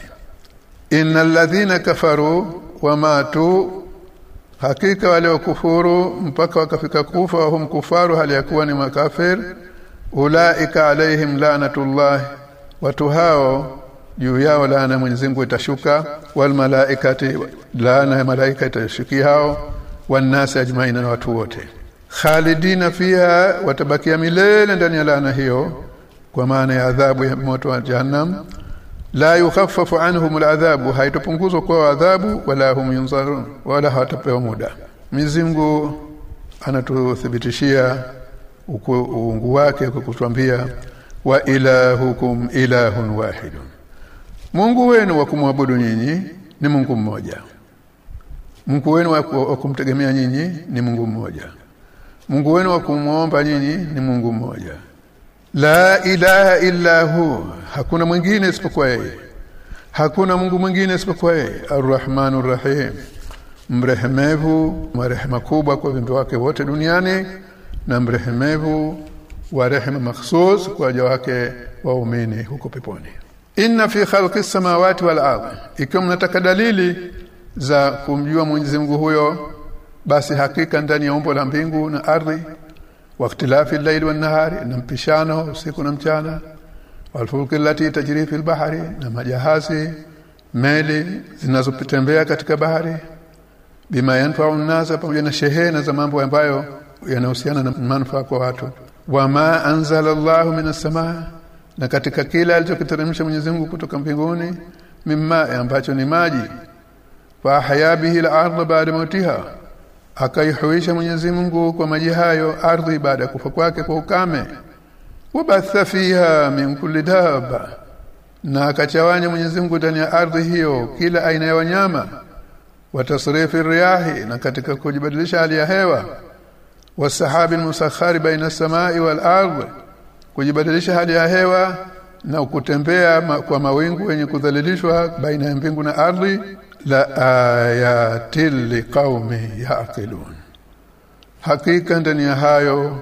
Innal ladhina kafaru wa matu hakika wale wakufuru mpaka wakafika kufa wa hum kufaru hali yakuwa ni makafir. Ulaika alaihim laanatullah watu hao juu yao laana Mwenyezi Mungu itashuka. Wal malaikati laana ya malaika itashukia hao. Wanasi ajmaina na watu wote. Khalidina fiha watabakia milele ndani ya laana hiyo kwa maana ya adhabu ya moto wa jahannam la yukhaffafu anhum aladhabu haitopunguzwa kwa adhabu wala hum yunzarun wala hatapewa muda. Mizingu anatuthibitishia uungu wake kwa kutuambia wa ilahukum ilahun wahidun. Mungu wenu wa kumwabudu nyinyi ni Mungu mmoja. Mungu wenu wa kumtegemea nyinyi ni Mungu mmoja. Mungu wenu wa kumwomba nyinyi ni Mungu mmoja La ilaha illa hu. Hakuna mwingine isipokuwa yeye. Hakuna Mungu mwingine isipokuwa yeye. Ar-Rahmanur Rahim mrehemevu marehema kubwa kwa viumbe wake wote duniani na mrehemevu wa rehema makhsus kwa waja wake waumini huko peponi. Inna fi khalqi samawati wal ardh ikiwa mnataka dalili za kumjua Mwenyezi Mungu huyo basi hakika ndani ya umbo la mbingu na ardhi al-layli wan-nahari na mpishano usiku na mchana walfulki allati tajri fil bahri na majahazi meli zinazopitembea katika bahari bima yanfa'u an-nasa pamoja na shehena za mambo ambayo yanahusiana na manufaa kwa watu wama anzala Allahu minas samaa na katika kila alichokiteremsha Mwenyezi Mungu kutoka mbinguni mimma ambacho ni maji fa hayabihi bihi al-ardh ba'da mautiha akaihuisha Mwenyezi Mungu kwa maji hayo ardhi baada ya kufa kwake kwa ukame. Wabatha fiha min kulli daba na akachawanya Mwenyezi Mungu ndani ya ardhi hiyo kila aina ya wanyama. Watasrifi riyahi na katika kujibadilisha hali ya hewa. Wasahabi musakhari baina samai wal ardh kujibadilisha hali ya hewa na kutembea kwa mawingu yenye kudhalilishwa baina ya mbingu na ardhi la ayatil liqaumi yaqilun. Hakika ndani hayo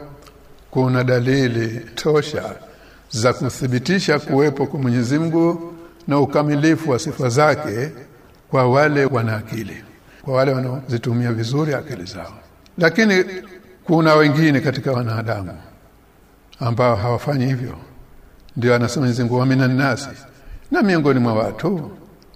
kuna dalili tosha za kuthibitisha kuwepo kwa Mwenyezi na ukamilifu wa sifa zake kwa wale wana akili kwa wale wanaozitumia vizuri akili zao. Lakini kuna wengine katika wanadamu ambao hawafanyi hivyo. Ndio anasema Mwenyezi Mungu minan nasi na miongoni mwa watu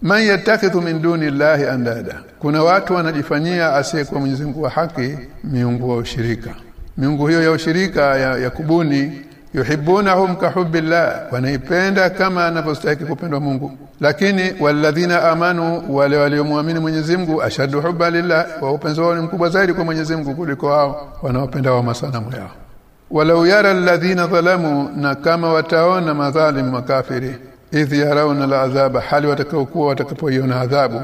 man yattakhidhu min duni llahi andada. Kuna watu wanajifanyia asiyekuwa Mwenyezi Mungu wa haki miungu wa ushirika. Miungu hiyo ya ushirika ya, ya kubuni yuhibbunahum kahubbillah wanaipenda kama anavyostahili kupendwa Mungu. Lakini walladhina amanu wale waliomwamini Mwenyezi Mungu ashadu hubba lillah. Wa upenzi wao ni mkubwa zaidi kwa Mwenyezi Mungu kuliko wao wanaopenda wa masanamu yao. Walau yara alladhina dhalamu na kama wataona madhalimu makafiri idh yarawna al'adhaba hali watakaokuwa watakapoiona adhabu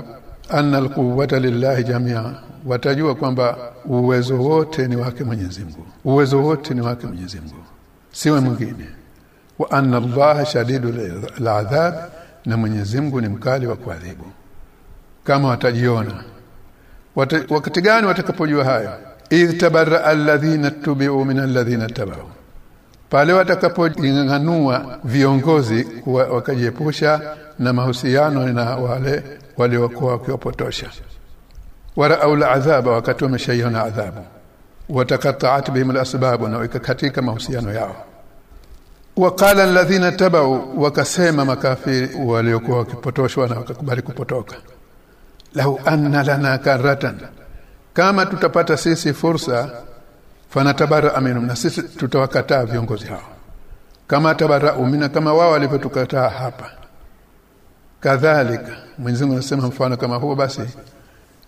anna alquwwata lillahi jamia watajua kwamba uwezo wote ni wake Mwenyezi Mungu uwezo wote ni wake Mwenyezi Mungu siwe mwingine wa anna allaha shadidul al'adhab na Mwenyezi Mungu ni mkali wa kuadhibu kama watajiona Wata, wakati gani watakapojua hayo idh tabarra alladhina tubi'u min alladhina tabau pale watakapojinganua viongozi wakajiepusha na mahusiano na wale waliokuwa wakiwapotosha. Warau ladhaba wakati wameshaiona adhabu. Watakataat bihim lasbabu na ikakatika mahusiano yao. Waqala ladhina tabau wakasema makafiri waliokuwa wakipotoshwa na wakakubali kupotoka. Lau anna lana karatan kama tutapata sisi fursa fanatabara minhum na sisi tutawakataa viongozi hao. Kama tabara umina kama wao walivyotukataa hapa. Kadhalika Mwenyezi anasema mfano kama huo basi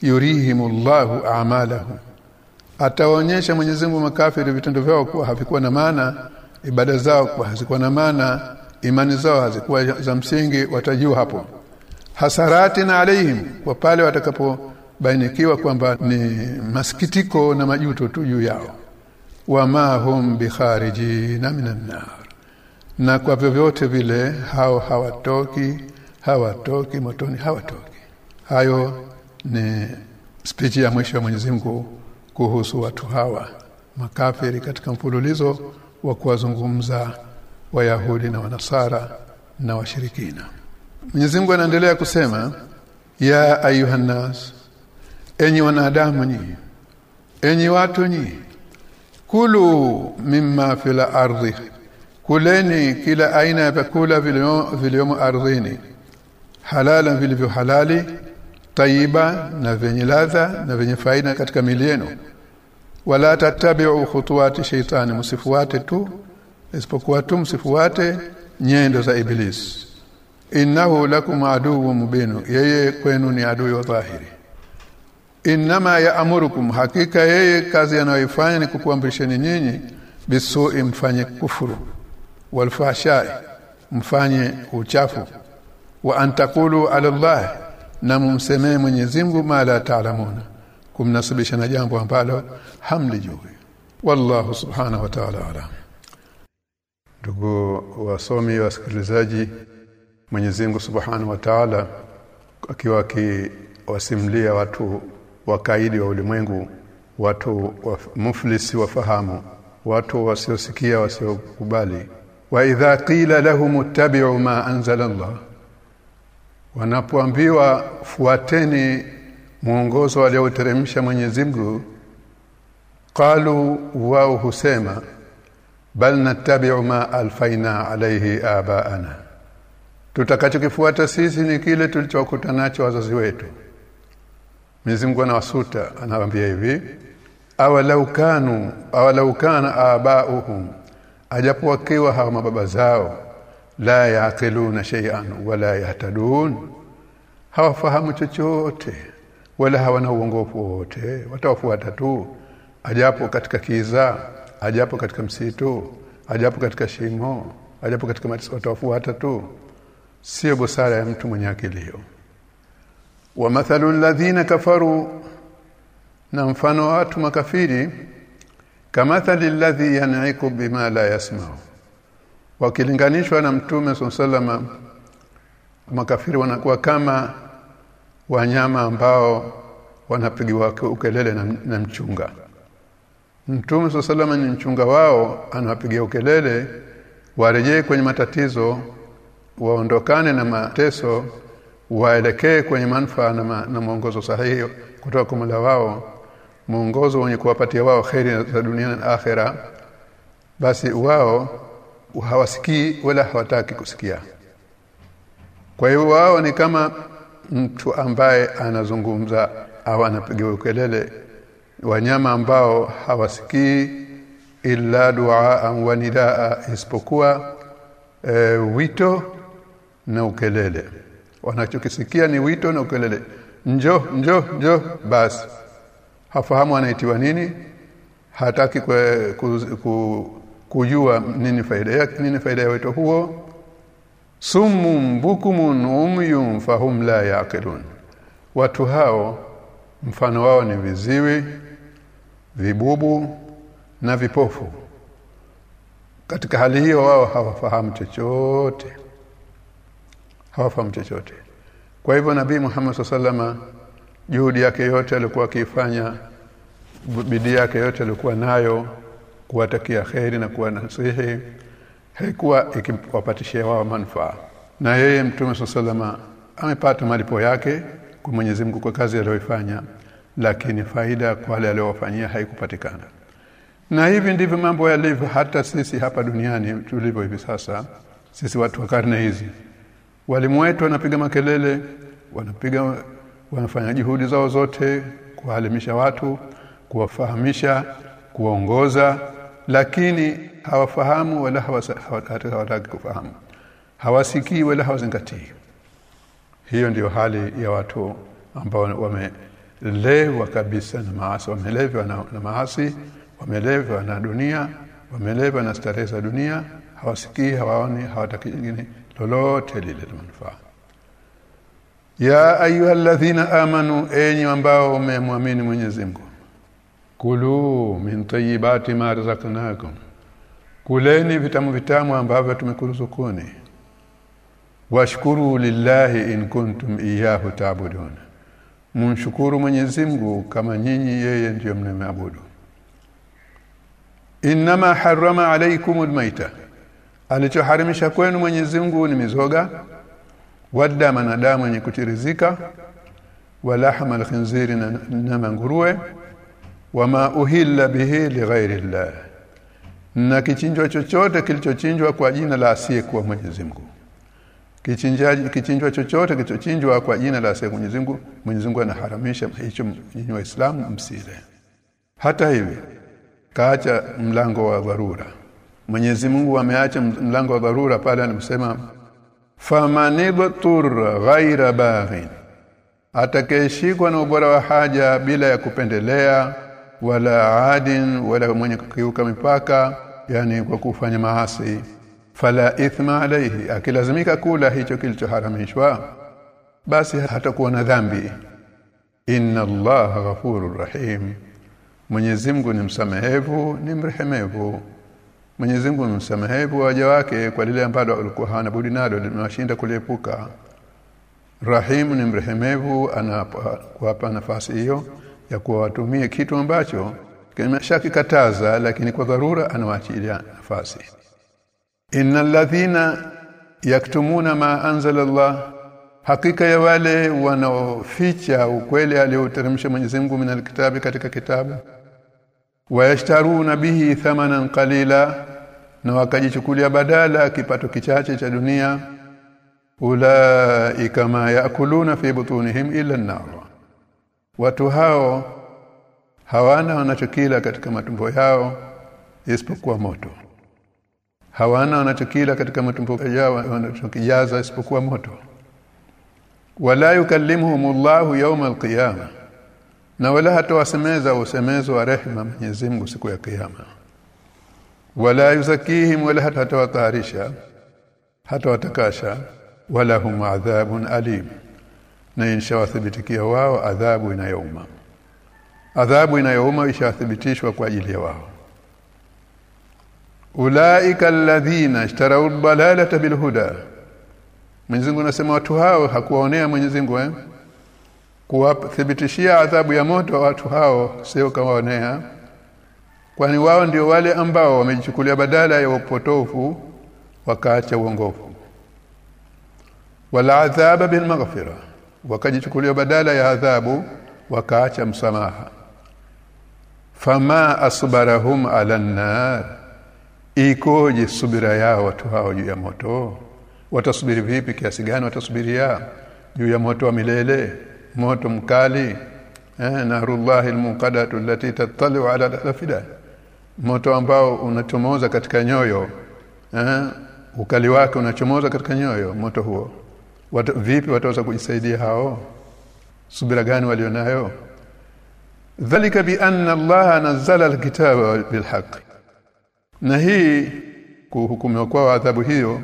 yurihimullahu a'malahum. Atawaonyesha Mwenyezi Mungu makafiri vitendo vyao kuwa havikuwa na maana ibada zao kuwa hazikuwa na maana imani zao hazikuwa za msingi watajua hapo. Hasaratin alaihim kwa pale watakapobainikiwa kwamba ni masikitiko na majuto tu juu yao wama hum bikharijina minan nar na kwa vyovyote vile hao hawatoki hawatoki motoni hawatoki. Hayo ni spichi ya mwisho ya Mwenyezi Mungu kuhusu watu hawa makafiri katika mfululizo wa kuwazungumza wayahudi na wanasara na washirikina. Mwenyezi Mungu anaendelea kusema ya ayuhannas enyi wanadamu nyinyi enyi watu nyinyi kulu mimma fil ardi kuleni kila aina ya vyakula vilivyomo ardhini halala vilivyo halali tayyiba na vyenye ladha na vyenye faida katika mili yenu wala tatabi'u khutuwati shaitani msifuate tu isipokuwa tu msifuate nyendo za iblis innahu lakum aduwwun mubin yeye kwenu ni adui wa dhahiri inma ya'murukum hakika yeye kazi anayoifanya ni kukuamrisheni nyinyi bisu'i mfanye kufuru. Walfahsha'i mfanye uchafu. Wa antakulu ala Allah na mumsemee Mwenyezi Mungu mala taalamuna kumnasibisha na jambo ambalo hamlijui. Wallahu subhanahu wa ta'ala alam. Ndugu wasomi wasikilizaji Mwenyezi Mungu subhanahu wa ta'ala akiwa akiwasimlia watu wakaidi wa ulimwengu watu wa muflisi wafahamu watu wasiosikia wasiokubali. Wa idha qila lahum ittabi'u ma anzala Allah wanapoambiwa fuateni mwongozo alioteremsha Mwenyezi Mungu qalu wao husema bal nattabi'u ma alfaina alayhi abaana. Tutakachokifuata sisi ni kile tulichokuta nacho wazazi wetu Mwenyezi Mungu anawasuta anawaambia hivi awalau kanu awalau kana abauhum ajapo wakiwa hawa mababa zao la yaqiluna shay'an wala yahtadun hawafahamu chochote wala hawana uongofu wote watawafuata tu ajapo katika kiza ajapo katika msitu ajapo katika shimo ajapo katika watawafuata tu. Sio busara ya mtu mwenye akili hiyo wa mathalu alladhina kafaru na mfano wa watu makafiri kamathali alladhi yan'iku bima la yasma'u. Wakilinganishwa na mtume sallama makafiri wanakuwa kama wanyama ambao wanapigiwa ukelele na, na mchunga. Mtume sallama ni mchunga wao anawapigia ukelele warejee kwenye matatizo waondokane na mateso waelekee kwenye manufaa na, ma, na mwongozo sahihi kutoka kwa Mola wao mwongozo wenye kuwapatia wao kheri za dunia na akhera basi wao hawasikii wala hawataki kusikia. Kwa hiyo wao ni kama mtu ambaye anazungumza au anapiga ukelele. Wanyama ambao hawasikii illa duaa wa nidaa isipokuwa e, wito na ukelele wanachokisikia ni wito na ukelele. Njo njo njo basi. Hafahamu anaitiwa nini hataki kwe, ku, ku, kujua nini faida yake nini faida ya wito huo. Summun bukumun umyun fahum la yaqilun. Watu hao mfano wao ni viziwi vibubu na vipofu. Katika hali hiyo wao hawafahamu chochote hawafahamu chochote. Kwa hivyo nabii Muhammad sallama juhudi yake yote alikuwa akifanya bidii yake yote alikuwa nayo kuwatakia kheri na kuwa nasihi haikuwa ikiwapatishia wao manufaa. Na yeye mtume sallama amepata malipo yake kwa Mwenyezi Mungu kwa kazi aliyoifanya lakini faida kwa wale aliyowafanyia haikupatikana. Na hivi ndivyo mambo yalivyo hata sisi hapa duniani tulivyo hivi sasa sisi watu wa karne hizi walimu wetu wanapiga makelele wanapiga wanafanya juhudi zao zote kuwaalimisha watu kuwafahamisha kuwaongoza lakini hawafahamu wala hawataki kufahamu. Hawasikii wala hawazingatii. Hiyo ndiyo hali ya watu ambao wamelewa kabisa na maasi wamelewa na, na maasi wamelevywa na dunia wamelevywa na starehe za dunia. Hawasikii hawaoni hawataki nyingine lolote lile manufaa ya ayyuhalladhina amanu enyi ambao mmemwamini Mwenyezi Mungu kulu min tayyibati ma razaqnakum kuleni vitamu vitamu ambavyo tumekuruzukuni washkuru lillahi in kuntum iyyahu ta'budun munshukuru Mwenyezi Mungu kama nyinyi yeye ndiyo mnamwabudu inma harrama alaykumul maita alichoharimisha kwenu Mwenyezi Mungu ni mizoga wadda manadamu damu yenye kutirizika walahma alkhinziri na nyama nguruwe wama uhilla bihi lighairi llah. Na kichinjwa chochote kilichochinjwa kwa jina la asiyekuwa Mwenyezi Mungu. Kichinjaji kichinjwa chochote kilichochinjwa kwa jina la asiyekuwa Mwenyezi Mungu Mwenyezi Mungu anaharamisha hicho nyinyi waislamu msile. Hata hivi kaacha mlango wa dharura Mwenyezi Mungu ameacha mlango wa dharura pale anamsema famanibtur ghaira baghin atakayeshikwa na ubora wa haja bila ya kupendelea wala adin wala mwenye kukiuka mipaka yani kwa kufanya maasi. Fala ithma alayhi akilazimika kula hicho kilichoharamishwa basi hatakuwa na dhambi. Inna allaha ghafurur rahim. Mwenyezi Mungu ni msamehevu ni mrehemevu Mwenyezi Mungu ni msamehevu waja wake kwa lile ambalo alikuwa hana budi nalo limewashinda kuliepuka. Rahim ni mrehemevu anawapa nafasi hiyo ya kuwatumie kitu ambacho kimeshakikataza lakini kwa dharura anawaachilia nafasi. Innal ladhina yaktumuna ma anzala Allah hakika ya wale wanaoficha ukweli alioteremsha Mwenyezi Mungu minal kitabi katika kitabu. Wayashtaruna bihi thamanan qalila na wakajichukulia badala kipato kichache cha dunia. Ulaika ma yakuluna fi butunihim illa an-nar. Watu hao hawana wanachokila katika matumbo yao isipokuwa moto. Hawana wanachokila katika matumbo yao wanachokijaza isipokuwa moto. Wala yukallimuhumullahu yawma alqiyama. Na wala hatawasemeza usemezo wa rehema Mwenyezi Mungu siku ya kiyama wala yuzakihim wala hatawataharisha hatawatakasha wala hum adhabun alim. Na inshawathibitikia wao adhabu inayouma. Adhabu inayouma ishathibitishwa kwa ajili ya wao. Ulaika alladhina ishtarau dalalata bilhuda. Mwenyezi Mungu anasema watu hao hakuwaonea Mwenyezi Mungu eh? Kuwathibitishia adhabu ya moto watu hao sio kawaonea kwani wao ndio wale ambao wamejichukulia badala ya upotofu wakaacha uongofu. Wala adhaba bil maghfira wakajichukulia badala ya adhabu wakaacha msamaha. Fama asbarahum ala nar ikoje subira yao watu hao juu ya moto? Watasubiri vipi? Kiasi gani watasubiria juu ya moto wa milele moto mkali eh narullahi almunqadatu allati tattali'u ala al-afida moto ambao unachomoza katika nyoyo eh? Ukali wake unachomoza katika nyoyo moto huo. Wat, vipi wataweza kujisaidia hao? Subira gani walionayo? Dhalika bi anna Allah nazzala alkitaba bilhaq. Na hii kuhukumiwa kwa adhabu hiyo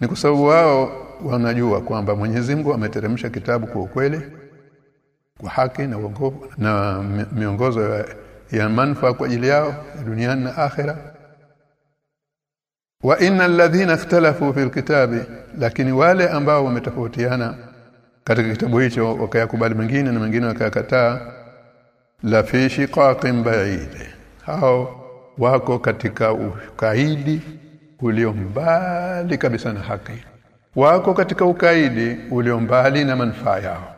ni kwa sababu wao wanajua kwamba Mwenyezi Mungu ameteremsha kitabu kwa ukweli kwa haki na uongofu na miongozo ya, ya manfa kwa ajili yao duniani na akhera. Wa innal ladhina ikhtalafu fil kitabi lakini wale ambao wametofautiana katika kitabu hicho wakayakubali mengine na mengine wakayakataa la fi shiqaqin ba'id hao wako katika ukaidi ulio mbali kabisa na haki. Wako katika ukaidi ulio mbali na manufaa yao.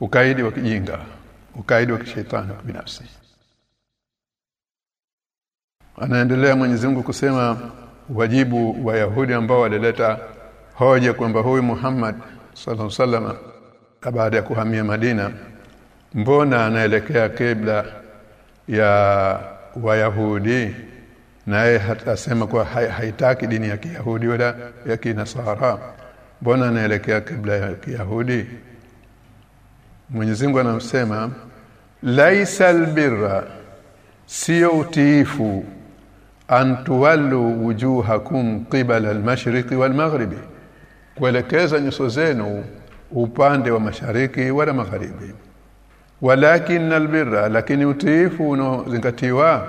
Ukaidi wa kijinga ukaidi wa kishetani binafsi anaendelea Mwenyezi Mungu kusema wajibu wa Yahudi ambao walileta hoja kwamba huyu Muhammad sallallahu alaihi wasallam baada ya kuhamia Madina mbona anaelekea kibla ya Wayahudi? Naye hatasema kwa haitaki dini ya Kiyahudi wala ya Kinasara mbona anaelekea kibla ya Kiyahudi? Mwenyezi Mungu anamsema laisa albirra sio utiifu an tuwallu wujuhakum qibala almashriqi walmaghribi kuelekeza nyuso zenu upande wa mashariki wala magharibi. Walakin albirra lakini utiifu unaozingatiwa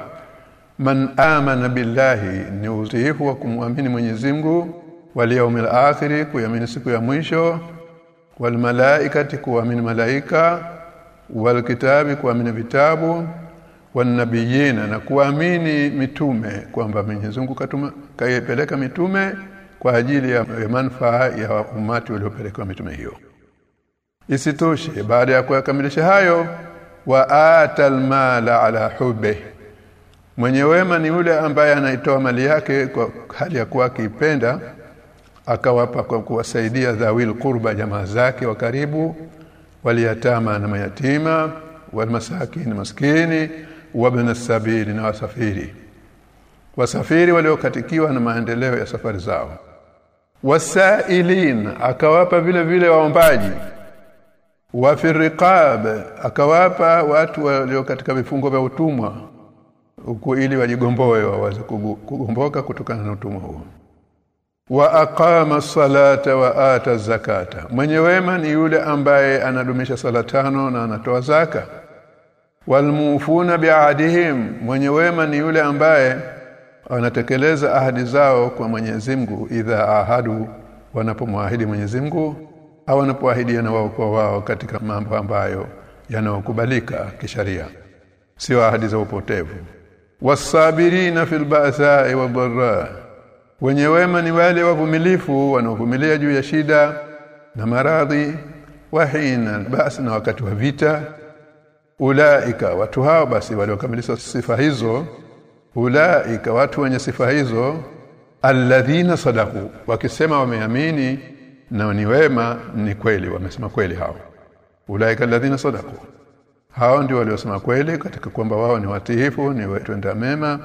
man amana billahi ni utiifu wa kumwamini Mwenyezi Mungu wal yawmil akhir kuamini siku ya mwisho wal malaikati kuamini malaika wal kitabi kuamini vitabu wan nabiyina na kuamini mitume kwamba Mwenyezi Mungu katuma kaipeleka mitume kwa ajili ya manufaa ya umati waliopelekwa mitume hiyo. Isitoshe baada ya kuyakamilisha hayo wa atal mala ala hubbi mwenye wema ni yule ambaye anaitoa mali yake kwa hali ya kuwa akipenda akawapa kwa kuwasaidia dhawil qurba jamaa zake wa karibu waliyatama na mayatima walmasakin maskini wabna sabili na wasafiri. Wasafiri waliokatikiwa na maendeleo ya safari zao. Wasailin akawapa vile vile waombaji. Wa firqab akawapa watu walio katika vifungo vya utumwa huko ili wajigomboe waweze kugomboka kutokana na utumwa huo. Wa aqama salata wa ata zakata. Mwenye wema ni yule ambaye anadumisha sala tano na anatoa zaka walmufuna bi'adihim mwenye wema ni yule ambaye anatekeleza ahadi zao kwa Mwenyezi Mungu idha ahadu wanapomwahidi Mwenyezi Mungu au wanapoahidiana wao kwa wao katika mambo ambayo yanayokubalika kisharia. Sio ahadi za upotevu. Wasabirina fil ba'sa'i wadh wenye wema ni wale wavumilifu wanaovumilia juu ya shida na maradhi wahina basi na wakati wa vita ulaika watu hao basi waliokamilisha sifa hizo ulaika watu wenye sifa hizo alladhina sadaku wakisema wameamini na ni wema ni kweli wamesema kweli hao. Ulaika alladhina sadaku hao ndio waliosema kweli katika kwamba wao ni watiifu ni wetenda mema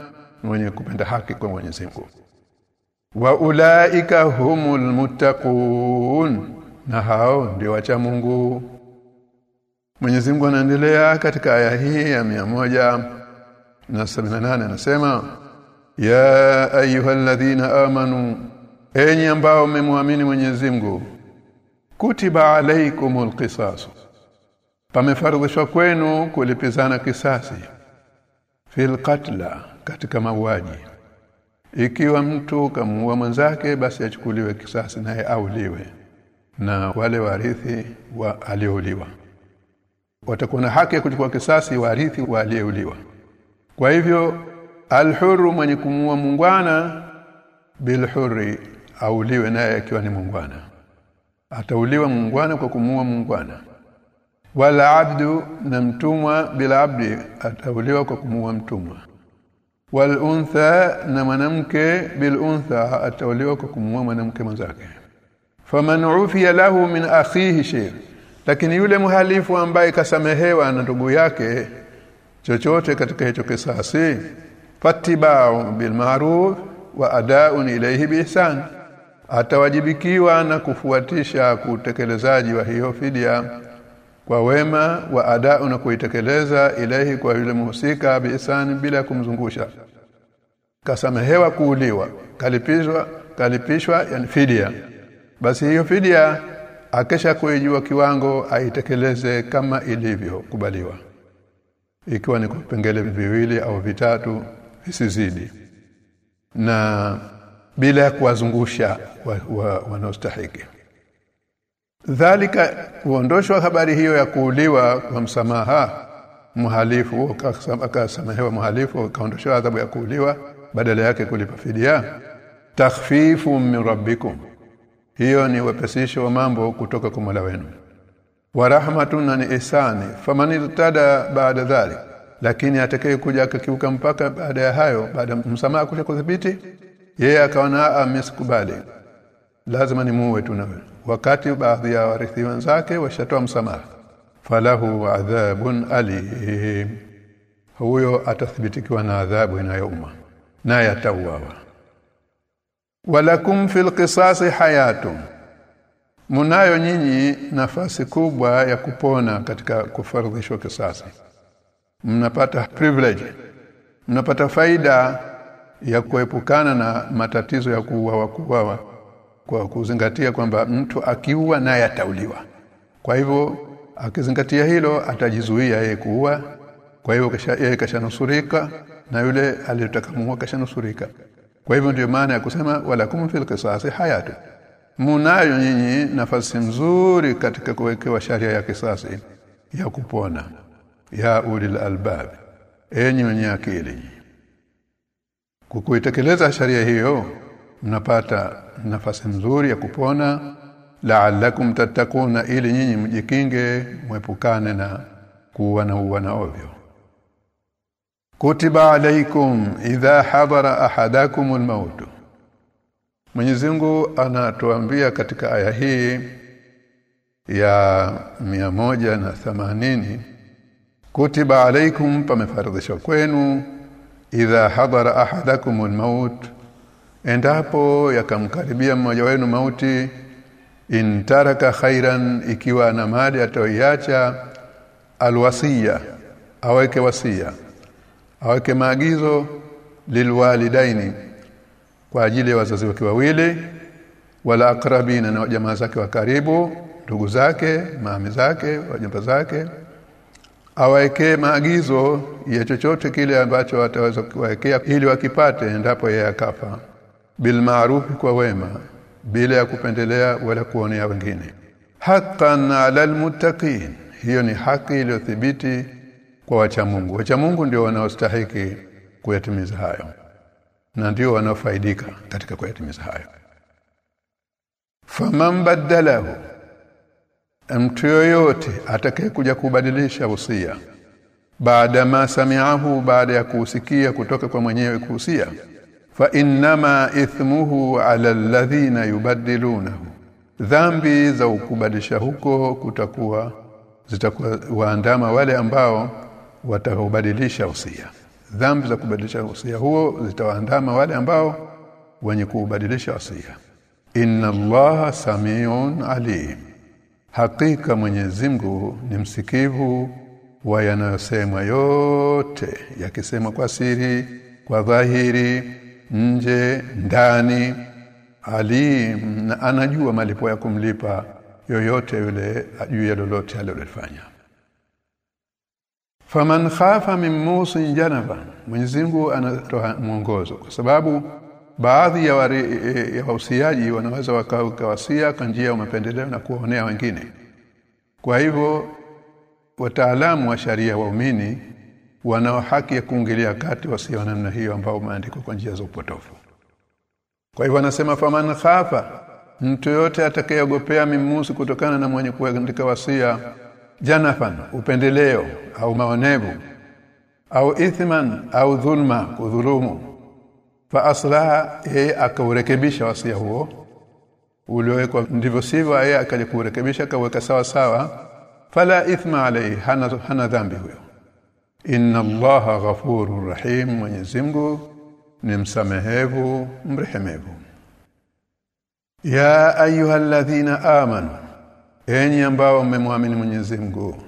wenye kupenda haki kwa Mwenyezi Mungu. Wa ulaika humul muttaqun na hao ndio wacha Mungu Mwenyezi Mungu anaendelea katika aya hii ya moja na 78 anasema ya ayyuhalladhina amanu enyi ambao mmemwamini Mwenyezi Mungu kutiba alaykumul qisas pamefardhishwa kwenu kulipizana kisasi fil qatla katika mauaji. Ikiwa mtu kamuua mwenzake basi achukuliwe kisasi naye auliwe na wale warithi wa aliouliwa watakuwa na haki ya kuchukua kisasi warithi wa aliyeuliwa. Kwa hivyo alhuru mwenye kumua mungwana bilhuri auliwe naye akiwa ni mungwana. Atauliwa mungwana kwa kumua mungwana. Wala abdu na mtumwa bila abdi atauliwa kwa kumua mtumwa. Wal untha na mwanamke bil untha atauliwa kwa kumua mwanamke mwenzake. Faman ufiya lahu min akhihi shay lakini yule mhalifu ambaye kasamehewa na ndugu yake chochote katika hicho kisasi fatibau bil ma'ruf wa ada'un ilayhi bi ihsan. Atawajibikiwa na kufuatisha kutekelezaji wa hiyo fidia kwa wema wa ada'u na kuitekeleza ilahi kwa yule muhusika bi ihsan bila kumzungusha. Kasamehewa kuuliwa kalipishwa kalipishwa yani fidia. Basi hiyo fidia akesha kuijua kiwango aitekeleze kama ilivyokubaliwa ikiwa ni kupengele viwili au vitatu visizidi na bila ya kuwazungusha wanaostahiki wa, wa dhalika kuondoshwa habari hiyo ya kuuliwa kwa msamaha mhalifu akasamehewa mhalifu akaondoshwa adhabu ya kuuliwa badala yake kulipa fidia takhfifu min rabbikum hiyo ni wepesisho wa mambo kutoka kwa Mola wenu. Wa rahmatun ni ihsani faman tada baada dhalik. Lakini atakaye kuja akakiuka mpaka baada ya hayo baada msamaha kuja kudhibiti yeye akaona amesikubali lazima ni muwe tu nawe. Wakati baadhi ya warithi wenzake washatoa msamaha falahu adhabun alim. Huyo atathibitikiwa na adhabu inayouma naye atauawa walakum fil qisasi hayatun. Munayo nyinyi nafasi kubwa ya kupona katika kufardhishwa kisasi. Mnapata privilege. Mnapata faida ya kuepukana na matatizo ya kuuawa kuuawa kwa kuzingatia kwamba mtu akiua naye atauliwa. Kwa hivyo akizingatia hilo atajizuia yeye kuua. Kwa hivyo yeye kashanusurika na yule aliyetaka muua kashanusurika kwa hivyo ndio maana ya kusema walakum fil qisasi hayatu. Munayo nyinyi nafasi nzuri katika kuwekewa sharia ya kisasi ya kupona ya ulil albab. Enyi wenye akili. Kukuitekeleza sharia hiyo mnapata nafasi nzuri ya kupona. La'allakum tattakuna ili nyinyi mjikinge mwepukane na kuwa na uwana ovyo kutiba alaikum idha hadara ahadakum almaut Mwenyezi Mungu anatuambia katika aya hii ya mia na themanini kutiba alaikum pamefaradhishwa kwenu idha hadara ahadakum almaut endapo yakamkaribia mmoja wenu mauti intaraka khairan ikiwa na mali atoiacha alwasiya aweke wasia aweke maagizo lilwalidaini kwa ajili ya wazazi wake wawili wala akrabina na jamaa zake wa karibu ndugu zake maami zake wajomba zake. Awawekee maagizo ya chochote kile ambacho wataweza kuwekea ili wakipate endapo yeye akafa. Bil kwa wema bila ya kupendelea wala kuonea wengine. Haqqan 'ala almuttaqin hiyo ni haki iliyothibiti kwa wacha Mungu wacha Mungu ndio wanaostahiki kuyatimiza hayo. Na ndio wanaofaidika katika kuyatimiza hayo. Faman badalahu mtu yoyote atakayekuja kubadilisha usia baada ma sami'ahu baada ya kusikia kutoka kwa mwenyewe kuhusia fa innama ithmuhu ala alladhina yubaddilunahu. Dhambi za ukubadilisha huko kutakuwa zitakuwa waandama wale ambao wataubadilisha usia. Dhambi za kubadilisha usia huo zitawaandama wale ambao wenye kuubadilisha usia. Inna allaha samiun alim. Hakika Mwenyezi Mungu ni msikivu wa yanayosemwa yote yakisemwa kwa siri kwa dhahiri nje ndani alim na anajua malipo ya kumlipa yoyote yule juu ya lolote alilofanya faman khafa min musin janaba Mwenyezi Mungu anatoa mwongozo. Kwa sababu baadhi ya wari, e, ya wausiaji wanaweza wakawasia kwa njia ya mapendeleo na kuonea wengine. Kwa hivyo wataalamu wa sharia waumini wanao haki ya kuingilia kati wasio namna hiyo ambao maandiko kwa njia za upotofu. Kwa hivyo anasema faman khafa mtu yote atakayeogopea mimusi kutokana na mwenye kuandika wasia janafan upendeleo au maonevu au ithman au dhulma kudhulumu. Fa aslaha yeye akaurekebisha wasia huo. Uliowekwa ndivyo sivyo yeye akaja kurekebisha akaweka sawa sawa. Fala ithma alayhi hana, hana dhambi huyo. Inna allaha ghafurur rahim mwenyezi Mungu ni msamehevu mrehemevu. Ya ayuha ayyuhalladhina amanu enyi ambao mmemwamini Mwenyezi Mungu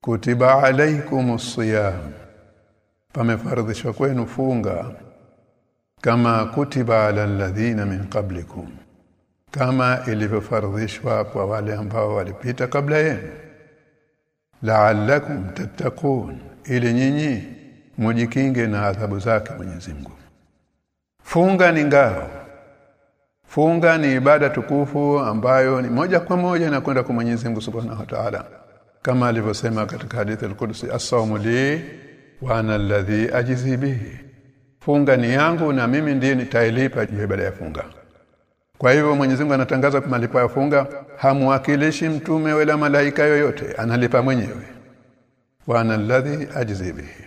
kutiba alaikumus siyam pamefardhishwa kwenu funga kama kutiba ala alladhina min qablikum kama ilivyofardhishwa kwa wale ambao walipita kabla yenu. La'allakum tattaqun ili nyinyi mujikinge na adhabu zake Mwenyezi Mungu. Funga ni ngao funga ni ibada tukufu ambayo ni moja kwa moja inakwenda kwa Mwenyezi Mungu Subhanahu wa Ta'ala. Kama alivyosema katika hadithi al-Qudsi as-sawmu li wa ana alladhi ajzi bihi. Funga ni yangu na mimi ndiye nitailipa ibada ya funga. Kwa hivyo Mwenyezi Mungu anatangaza malipo ya funga hamwakilishi mtume wala malaika yoyote analipa mwenyewe. Wa ana alladhi ajzi bihi.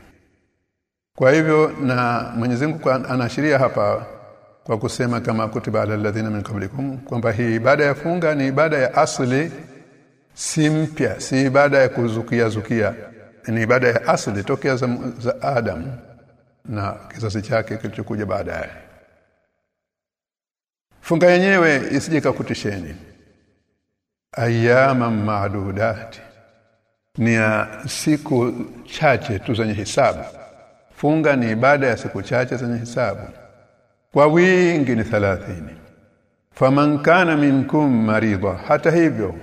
Kwa hivyo na Mwenyezi Mungu anaashiria hapa kwa kusema kama kutiba ala alladhina min qablikum kwamba hii ibada ya funga ni ibada ya asli si mpya si ibada ya kuzukia zukia. Ni ibada ya asli tokea za, za Adam na kizazi chake kilichokuja baadaye. Funga yenyewe isije kakutisheni ayama maadudat ni ya siku chache tu zenye hisabu. Funga ni ibada ya siku chache zenye hisabu kwa wingi ni 30 faman kana minkum maridha. Hata hivyo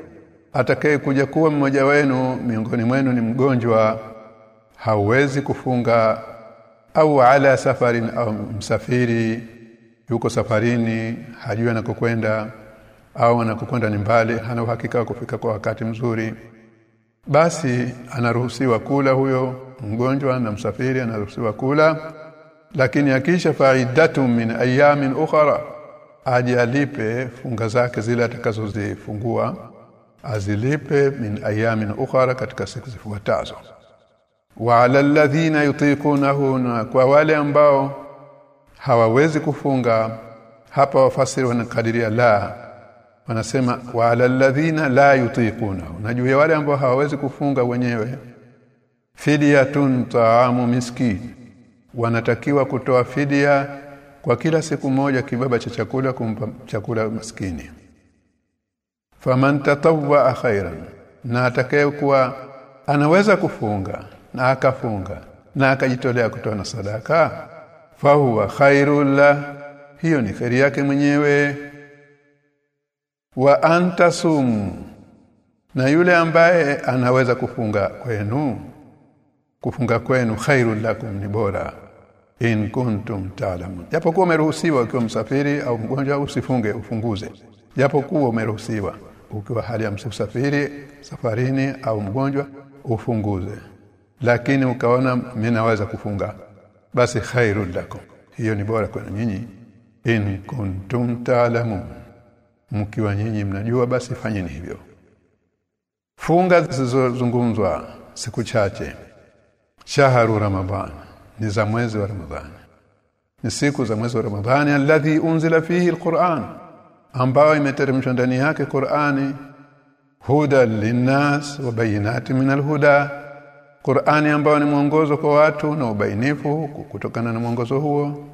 atakaye kuja kuwa mmoja wenu miongoni mwenu ni mgonjwa hauwezi kufunga au ala safarin au msafiri yuko safarini hajui anakokwenda au anakokwenda ni mbali hana uhakika wa kufika kwa wakati mzuri basi anaruhusiwa kula huyo mgonjwa na msafiri anaruhusiwa kula lakini akisha faidatu min ayamin ukhra ajalipe funga zake zile atakazozifungua azilipe min ayamin ukhra katika siku zifuatazo. Wa ala alladhina yutiqunahu na kwa wale ambao hawawezi kufunga hapa wafasiri wanakadiria la wanasema wa ala alladhina la yutiqunahu. Na juu ya wale ambao hawawezi kufunga wenyewe fidyatun ta'amu miskin wanatakiwa kutoa fidia kwa kila siku moja kibaba cha chakula kumpa chakula maskini. Faman tatawwa khairan na atakayekuwa anaweza kufunga na akafunga na akajitolea kutoa na sadaka fahuwa khairul la hiyo ni kheri yake mwenyewe. Wa antasumu na yule ambaye anaweza kufunga kwenu kufunga kwenu khairul lakum ni bora in kuntum ta'lamun. Japokuwa umeruhusiwa ukiwa msafiri au mgonjwa usifunge ufunguze. Japokuwa umeruhusiwa ukiwa hali ya msafiri safarini au mgonjwa ufunguze. Lakini ukaona mimi naweza kufunga. Basi khairul lakum. Hiyo ni bora kwenu nyinyi. In kuntum ta'lamun. Mkiwa nyinyi mnajua basi fanyeni hivyo. Funga zilizozungumzwa siku chache. Shaharu ramadhan ni za mwezi wa ramadhani. Ni siku za mwezi wa ramadhani alladhi unzila fihi alquran ambao imeteremshwa ndani yake Qur'ani huda linnas wa bayinati min alhuda Qur'ani ambao ni mwongozo kwa watu na ubainifu kutokana na mwongozo huo.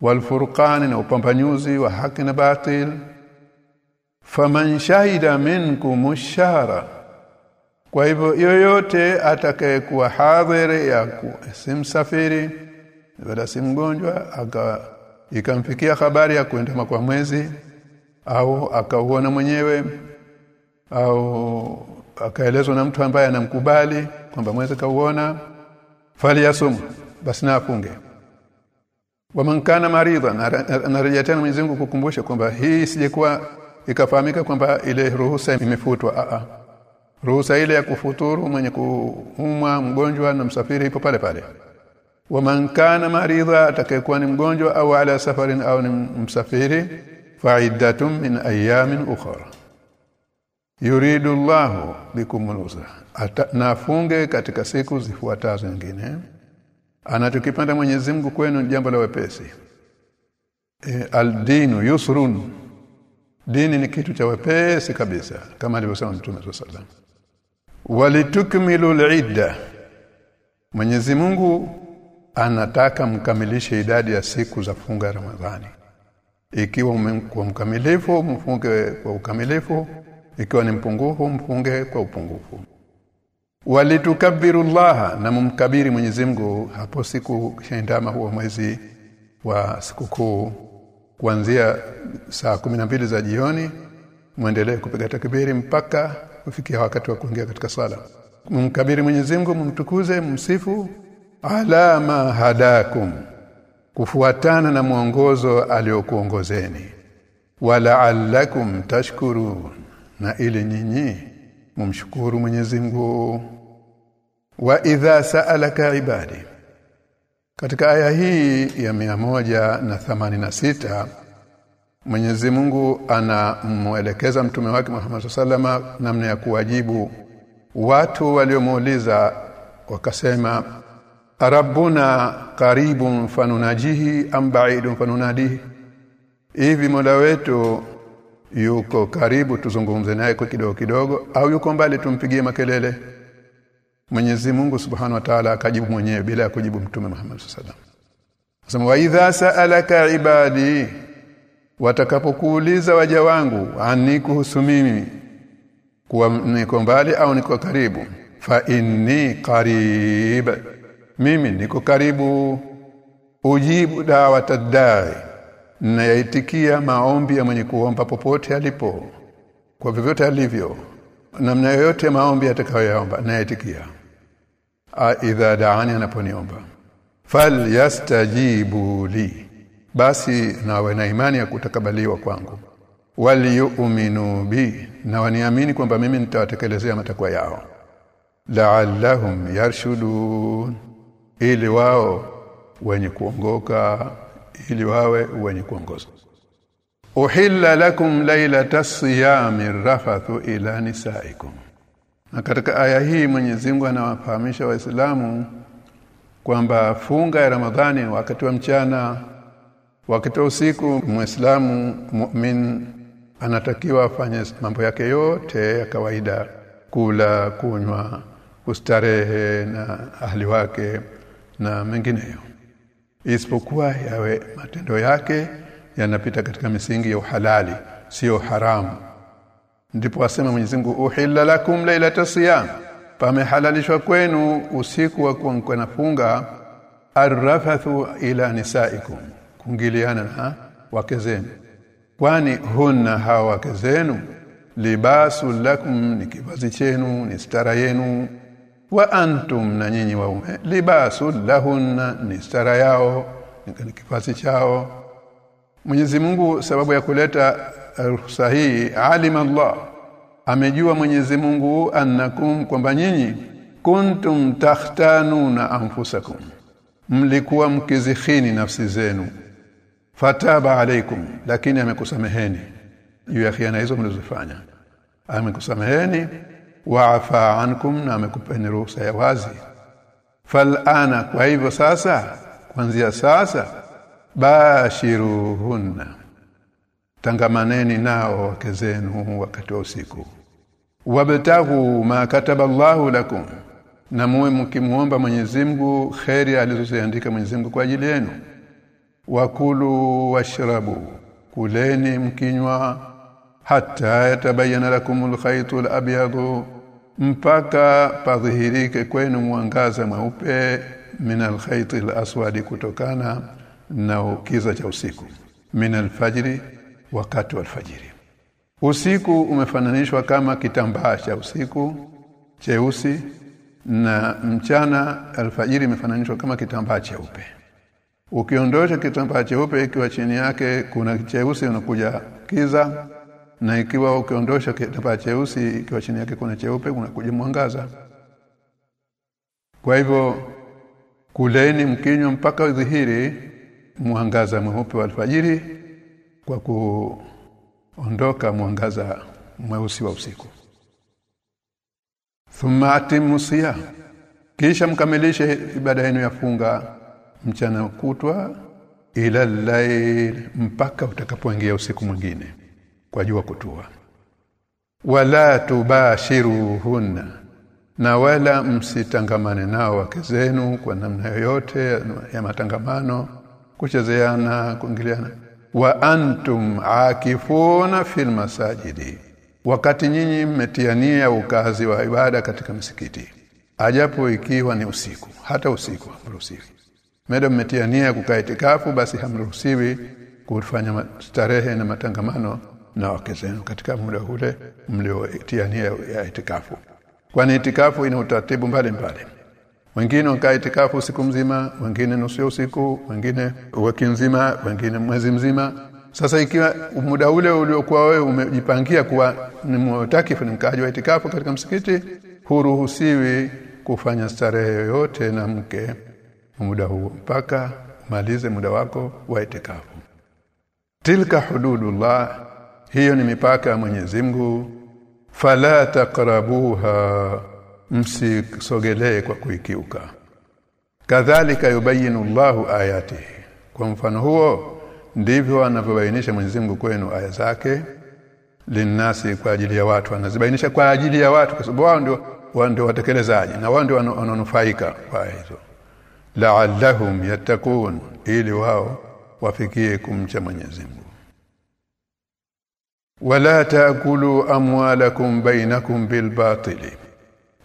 Walfurqani na upambanyuzi wa haki na batil. Faman shahida minkum shahra kwa hivyo yoyote atakayekuwa hadhiri ya simsafiri wala si mgonjwa aka ikamfikia habari ya kwenda kwa mwezi au akauona mwenyewe au akaelezwa na mtu ambaye anamkubali kwamba mwezi kauona fali yasum basi na afunge. Waman kana maridha narejea tena Mwenyezi kukumbusha kwamba hii sijekuwa ikafahamika kwamba ile ruhusa imefutwa. A a ruhusa ile ya kufuturu mwenye kuumwa mgonjwa na msafiri ipo pale pale. Waman kana maridha atakayekuwa ni mgonjwa au ala safarin au ni msafiri fa'iddatun min ayamin ukhra. Yuridu Allahu bikum nafunge katika siku zifuatazo nyingine. Anachokipanda Mwenyezi Mungu kwenu jambo la wepesi. E, al-dinu yusrun. Dini ni kitu cha wepesi kabisa kama alivyosema Mtume sallallahu walitukmilu al-idda Mwenyezi Mungu anataka mkamilishe idadi ya siku za funga Ramadhani. Ikiwa kwa mkamilifu mfunge kwa ukamilifu. Ikiwa ni mpungufu mfunge kwa upungufu. Walitukabbirullaha na mumkabiri Mwenyezi Mungu hapo siku shaindama huo mwezi wa sikukuu kuanzia saa mbili za jioni muendelee kupiga takbiri mpaka kufikia wakati wa kuingia katika sala mumkabiri Mwenyezi Mungu mumtukuze msifu alama hadakum kufuatana na mwongozo aliokuongozeni. Wala'allakum tashkurun na ili nyinyi mumshukuru Mwenyezi Mungu. Wa idha sa'alaka ibadi katika aya hii ya na sita Mwenyezi Mungu anamuelekeza mtume wake Muhammad sallama namna ya kuwajibu watu waliomuuliza wakasema rabbuna qaribun fanunajihi am ba'idun fanunadihi hivi mola wetu yuko karibu tuzungumze naye kwa kidogo kidogo au yuko mbali tumpigie makelele Mwenyezi Mungu Subhanahu wa Ta'ala akajibu mwenyewe bila ya kujibu Mtume Muhammad sallallahu alaihi wasallam. Asema wa idha sa'alaka ibadi watakapokuuliza waja wangu ani kuhusu mimi? Kuwa niko mbali au niko karibu? Fa inni qarib mimi niko karibu. Ujibu dawa tadai na yaitikia maombi ya mwenye kuomba popote alipo. Kwa vyovyote alivyo namna yoyote maombi atakayoomba a idha daani anaponiomba. Fal yastajibu li basi na imani ya kutakabaliwa kwangu. Waliyu'minu bi na waniamini kwamba mimi nitawatekelezea matakwa yao. La'allahum yarshudun ili wao wenye kuongoka ili wawe wenye kuongoza. Uhilla lakum laylata siyami rafathu ila nisaikum. Na katika aya hii Mwenyezi Mungu anawafahamisha waislamu kwamba funga ya Ramadhani wakati wa mchana wakati wa usiku muislamu mu'min anatakiwa afanye mambo yake yote ya kawaida kula kunywa kustarehe na ahli wake na mengineyo. Isipokuwa yawe matendo yake yanapita katika misingi ya uhalali sio haramu. Ndipo asema Mwenyezi Mungu uhilla lakum lailata siyam. Pamehalalishwa kwenu usiku wa kuwa nafunga arrafathu ila nisaikum kungiliana na wake zenu. Kwani hunna hawa wake zenu? Libasu lakum ni kivazi chenu ni stara yenu. Wa antum na nyinyi waume libasu lahunna ni stara yao ni kivazi chao. Mwenyezi Mungu sababu ya kuleta ruhusa hii alima Allah. Amejua Mwenyezi Mungu annakum kwamba nyinyi kuntum takhtanuna anfusakum. Mlikuwa mkizikhini nafsi zenu fataba alaikum lakini amekusameheni. Juu ya khiana hizo mlizofanya. Amekusameheni waafa ankum na amekupeni ruhusa ya wazi. Falana kwa hivyo sasa kuanzia sasa bashiruhunna. Tangamaneni nao wake zenu wakati wa usiku. Wabtahu ma kataba Allahu lakum na muwe mkimuomba Mwenyezi Mungu khairi alizoziandika Mwenyezi Mungu kwa ajili yenu wakulu washrabu kuleni mkinywa hata yatabayana lakum khaytul abyadu mpaka padhihirike kwenu mwangaza mweupe min khaytil aswadi kutokana na kiza cha usiku. Min fajri wakati wa alfajiri. Usiku umefananishwa kama kitambaa cha usiku cheusi na mchana alfajiri imefananishwa kama kitambaa cheupe ukiondosha kitambaa cheupe ikiwa chini yake kuna cheusi unakuja kiza na ikiwa ukiondosha kitambaa cheusi ikiwa chini yake kuna cheupe unakuja mwangaza. Kwa hivyo kuleni mkinywa mpaka udhihiri mwangaza mweupe wa alfajiri kwa kuondoka mwangaza mweusi wa usiku. Thumma atimu siyam kisha mkamilishe ibada yenu ya funga mchana kutwa ila lail mpaka utakapoingia usiku mwingine kwa jua kutua. Wala tubashiruhunna na wala msitangamane nao wake zenu kwa namna yoyote ya matangamano kuchezeana kuingiliana. Wa antum akifuna fil masajidi wakati nyinyi mmetiania ukazi wa ibada katika msikiti ajapo ikiwa ni usiku hata usiku hamruhusiwi mmetia mmetiania kukaa itikafu basi hamruhusiwi kufanya starehe na matangamano na wake zenu katika muda ule mliotiania ya itikafu. Kwani itikafu ina utaratibu mbalimbali wengine wakaa itikafu usiku mzima wengine nusu ya usiku wengine wiki nzima wengine mwezi mzima. Sasa ikiwa muda ule uliokuwa wewe umejipangia kuwa ni mtaki ni wa itikafu katika msikiti huruhusiwi kufanya starehe yoyote na mke muda huo. Mpaka malize muda wako wa itikafu tilka hududullah hiyo ni mipaka ya Mwenyezi Mungu. Fala taqrabuha msisogelee kwa kuikiuka. Kadhalika yubayinu Allahu ayatihi. Kwa mfano huo ndivyo anavyobainisha Mwenyezi Mungu kwenu aya zake linasi kwa ajili ya watu. Anazibainisha kwa ajili ya watu kwa sababu wao ndio wao ndio watekelezaji na wao ndio wananufaika kwa hizo la'allahum yattaqun ili wao wafikie kumcha Mwenyezi Mungu. Wala taakulu amwalakum bainakum bilbatili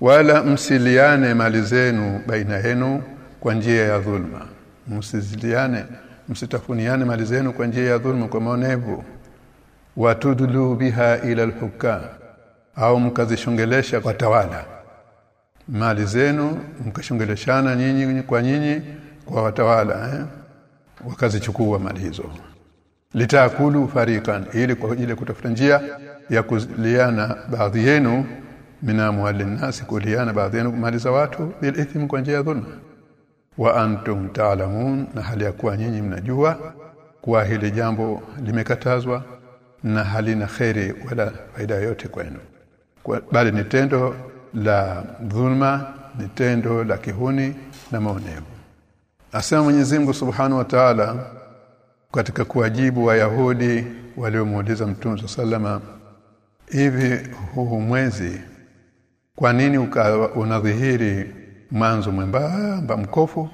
wala msiliane mali zenu baina yenu kwa njia ya dhulma. Msiziliane msitafuniane mali zenu kwa njia ya dhulma kwa maonevu. Watudlu biha ila alhukam au mkazishongelesha kwa tawala mali zenu mkashongeleshana nyinyi kwa nyinyi kwa watawala eh? Wakazichukua mali hizo. Litakulu fariqan ili kwa ajili kutafuta njia ya kuliana baadhi yenu mina amwalin nasi kuliana baadhi yenu mali za watu bil ithmi kwa njia ya dhulma. Wa antum ta'lamun na hali ya kuwa nyinyi mnajua kuwa hili jambo limekatazwa na halina khairi wala faida yote kwenu. Kwa, bali ni tendo la dhulma ni tendo la kihuni na maonevu. Asema Mwenyezi Mungu Subhanahu wa Ta'ala katika kuwajibu Wayahudi waliomuuliza Mtume sallama hivi huu mwezi kwa nini unadhihiri mwanzo mwembamba mkofu?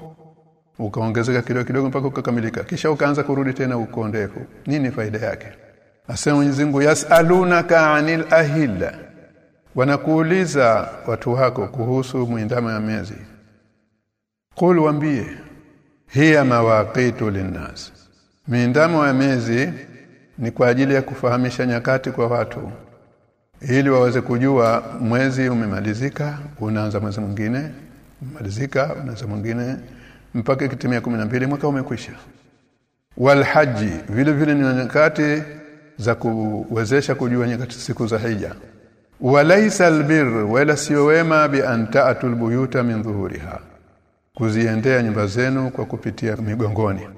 Ukaongezeka kidogo kidogo mpaka ukakamilika kisha ukaanza kurudi tena uko ndefu. Nini faida yake? Asema Mwenyezi Mungu yasalunaka anil ahilla wanakuuliza watu wako kuhusu mwindamo ya miezi. Qul wambie hiya mawaqitu linnas. Miindamo ya miezi ni kwa ajili ya kufahamisha nyakati kwa watu ili waweze kujua mwezi umemalizika unaanza mwezi mwingine umemalizika unaanza mwingine mpaka kitimia mbili mwaka umekwisha. Walhaji vile vile ni nyakati za kuwezesha kujua nyakati siku za hija walaysa albir wala sio wema bi antaatul buyuta min dhuhuriha kuziendea nyumba zenu kwa kupitia migongoni.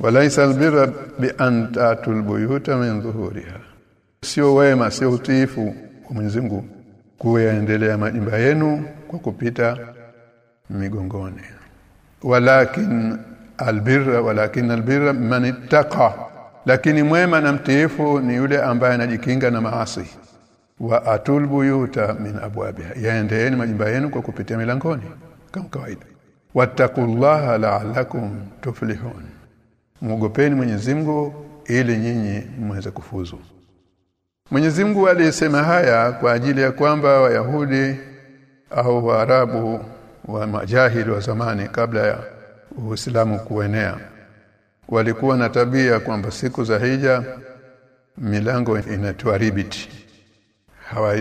Walaysa albir bi antaatul buyuta min dhuhuriha sio wema sio utiifu wa Mwenyezi Mungu kuendelea majumba yenu kwa kupita migongoni. Walakin albirra walakin albirra man ittaqa. Lakini mwema na mtiifu ni yule ambaye anajikinga na maasi wa atul buyuta min abwabiha. Yaendeeni majumba yenu kwa kupitia milangoni kama kawaida. Wattaqullaha la'allakum tuflihun. Muogopeni Mwenyezi Mungu ili nyinyi mweze kufuzu. Mwenyezi Mungu alisema haya kwa ajili ya kwamba Wayahudi au Waarabu wa majahili wa zamani kabla ya Uislamu kuenea walikuwa na tabia kwamba siku za hija milango inatoa ribiti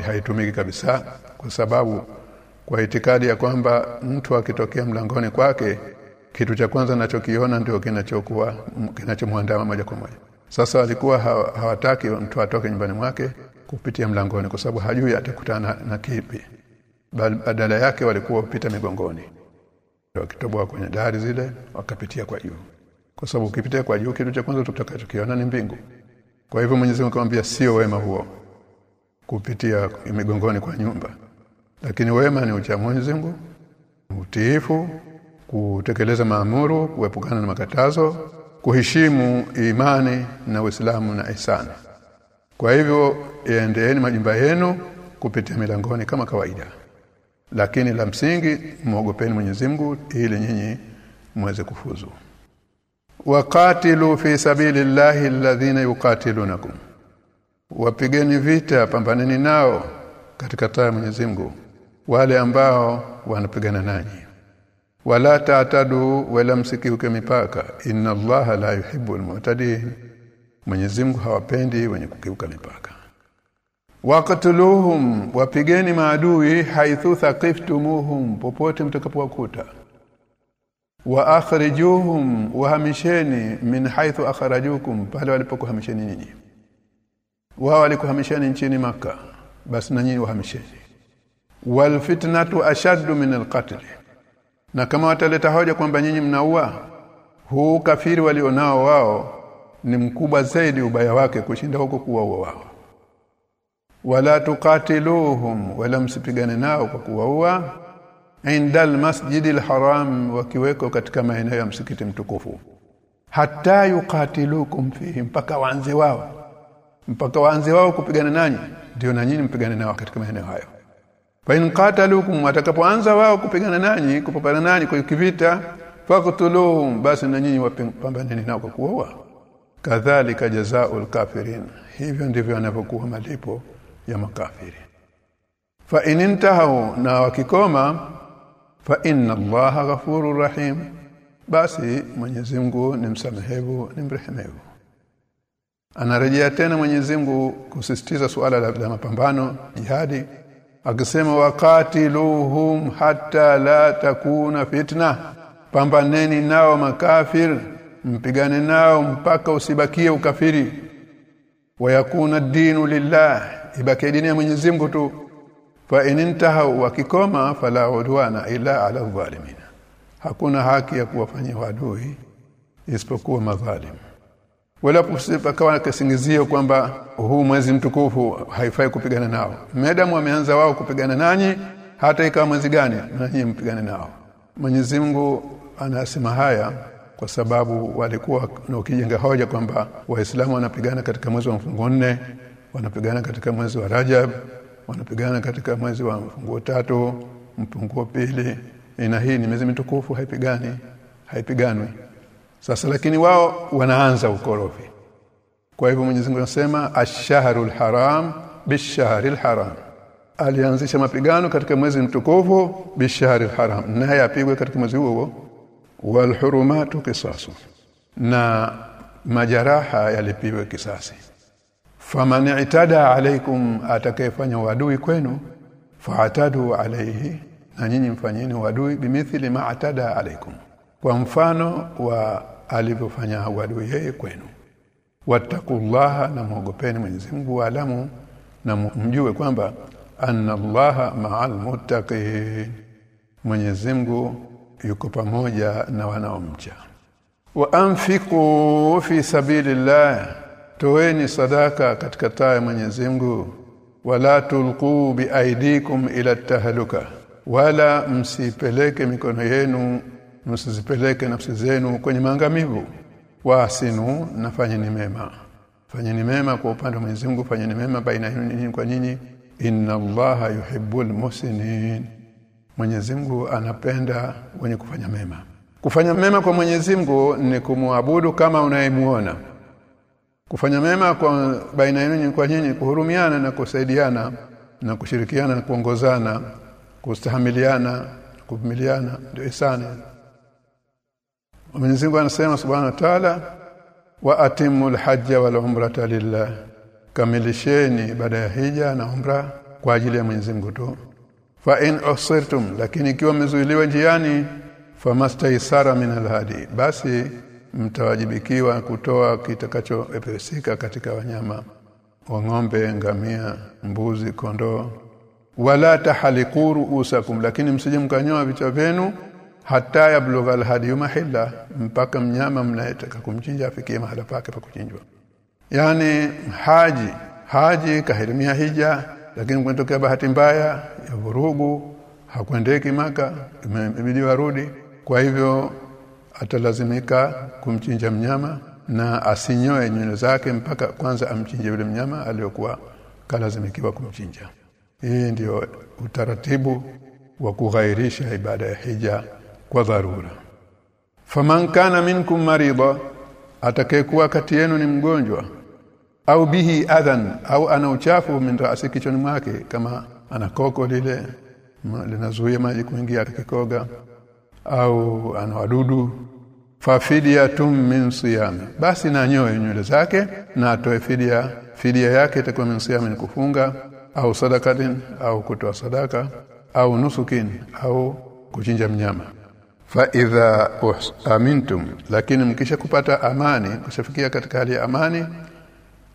haitumiki kabisa kwa sababu kwa itikadi ya kwamba mtu akitokea mlangoni kwake kitu cha kwanza anachokiona ndio kinachokuwa kinachomwandama moja kwa moja. Sasa walikuwa hawataki mtu atoke nyumbani mwake kupitia mlangoni kwa sababu hajui atakutana na, kipi. Badala yake walikuwa upita migongoni. Wakitoboa kwenye dari zile wakapitia kwa juu. Kwa sababu ukipitia kwa juu kitu cha kwanza tutakachokiona ni mbingu. Kwa hivyo Mwenyezi Mungu akamwambia sio wema huo kupitia migongoni kwa nyumba. Lakini wema ni ucha Mwenyezi Mungu utiifu kutekeleza maamuru kuepukana na makatazo kuheshimu imani na Uislamu na ihsani. Kwa hivyo endeeni majumba yenu kupitia milangoni kama kawaida. Lakini la msingi muogopeni Mwenyezi Mungu ili nyinyi muweze kufuzu. Waqatilu fi sabilillahi alladhina yuqatilunakum wapigeni vita pambaneni nao katika taa Mwenyezi Mungu. Wale ambao wanapigana nanyi. Wala taatadu wala msikiuke mipaka. Inna allaha la yuhibbu almu'tadin. Mwenyezi Mungu hawapendi wenye kukiuka mipaka. Waqtuluhum wapigeni maadui haithu thaqiftumuhum popote mtakapowakuta. Wa akhrijuhum wahamisheni min haithu akhrajukum pale walipokuhamisheni nyinyi wao walikuhamisheni nchini maka basi na nyinyi wahamisheni. Wal fitnatu ashaddu min alqatl na kama wataleta hoja kwamba nyinyi mnaua huu kafiri walionao wao ni mkubwa zaidi ubaya wake kushinda huko kuwaua wao. Wala tuqatiluhum wala msipigane nao kwa kuwaua indal masjidil haram wakiweko katika maeneo ya msikiti mtukufu. Hata yuqatilukum fihi mpaka waanze wao mpaka waanze wao kupigana nanyi ndio na nyinyi mpigane nao katika maeneo hayo. Fa in qatalukum watakapoanza wao kupigana nanyi kupambana nanyi kwa kivita faqtuluhum basi na nyinyi wapambaneni nao kwa kuua kadhalika jazaul kafirin hivyo ndivyo anavyokuwa malipo ya makafiri. Fa in intahu na wakikoma fa inna allaha ghafurur rahim basi Mwenyezi Mungu ni msamehevu ni mrehemevu anarejea tena Mwenyezi Mungu kusisitiza suala la, la mapambano jihadi akisema waqatiluhum hatta la takuna fitna. Pambaneni nao makafir mpigane nao mpaka usibakie ukafiri. Wayakuna dinu lillah ibaki dini ya Mwenyezi Mungu tu. Fa inintahu wakikoma fala udwana ila ala dhalimin hakuna haki ya kuwafanyia wadui isipokuwa madhalim wala pakawa kisingizio kwamba huu mwezi mtukufu haifai kupigana nao. Medamu wameanza wao kupigana nanyi hata ikawa mwezi gani nanyi mpigane nao. Mwenyezi Mungu anasema haya kwa sababu walikuwa na ukijenga hoja kwamba waislamu wanapigana katika mwezi wa mfungo nne wanapigana katika mwezi wa Rajab wanapigana katika mwezi wa mfungo tatu mfungo pili. Na hii ni miezi mitukufu haipigani haipiganwi sasa lakini wao wanaanza ukorofi. Kwa hivyo Mwenyezi Mungu anasema ash-shahrul haram bish-shahril haram. Alianzisha mapigano katika mwezi mtukufu bish-shahril haram naye apigwe katika mwezi huo wal hurumatu kisasu na majaraha yalipiwe kisasi. Faman itada alaikum atakayefanya uadui kwenu faatadu alayhi na nyinyi mfanyeni uadui bimithli ma atada alaikum kwa mfano wa alivyofanya wadui yeye kwenu. Wattaqullaha na muogopeni Mwenyezi Mungu alamu na mjue kwamba anna Allaha ma'al muttaqin. Mwenyezi Mungu yuko pamoja na wanaomcha. Wa anfiqu fi sabilillah toeni sadaka katika taa ya Mwenyezi Mungu. Wala tulqu biaidikum ila tahaluka wala msipeleke mikono yenu msizipeleke nafsi zenu kwenye maangamivu. Wasinu nafanyeni mema. Fanyeni mema kwa upande wa Mwenyezi Mungu fanyeni mema baina yenu kwa nyinyi inna Allaha yuhibbul muhsinin. Mwenyezi Mungu anapenda wenye kufanya mema. Kufanya mema kwa Mwenyezi Mungu ni kumwabudu kama unayemuona. Kufanya mema kwa baina yenu kwa nyinyi kuhurumiana na kusaidiana na kushirikiana na kuongozana kustahamiliana kuvumiliana ndio ihsani Mwenyezi Mungu anasema Subhanahu wa Ta'ala wa atimul hajja wal umrata lillah. Kamilisheni baada ya hija na umra kwa ajili ya Mwenyezi Mungu tu. Fa in usirtum lakini ikiwa mmezuiliwa njiani famastaisara min alhadi. Basi mtawajibikiwa kutoa kitakachoepesika katika wanyama wa ng'ombe ngamia mbuzi kondoo. Wala tahaliquru usakum lakini msije mkanyoa vichwa vyenu hata yablugha alhadi mahilla mpaka mnyama mnayetaka kumchinja afikie mahala pake pa kuchinjwa. Yani haji haji kahirimia hija lakini kumetokea bahati mbaya ya vurugu hakuendeki maka imebidi warudi. Kwa hivyo atalazimika kumchinja mnyama na asinyoe nywele zake mpaka kwanza amchinje yule mnyama aliyokuwa kalazimikiwa kumchinja. Hii ndio utaratibu wa kughairisha ibada ya hija kwa dharura. Faman kana minkum marida atakayekuwa kati yenu ni mgonjwa au bihi adhan au ana uchafu min rasi mwake kama ana koko lile linazuia maji kuingia akikoga au ana wadudu fafidiatum min siyam basi na nyoe nywele zake na atoe fidia fidia yake itakuwa min siyam kufunga au sadakatin au kutoa sadaka au nusukin au kuchinja mnyama fa idha amintum. Lakini mkisha kupata amani kushafikia katika hali ya amani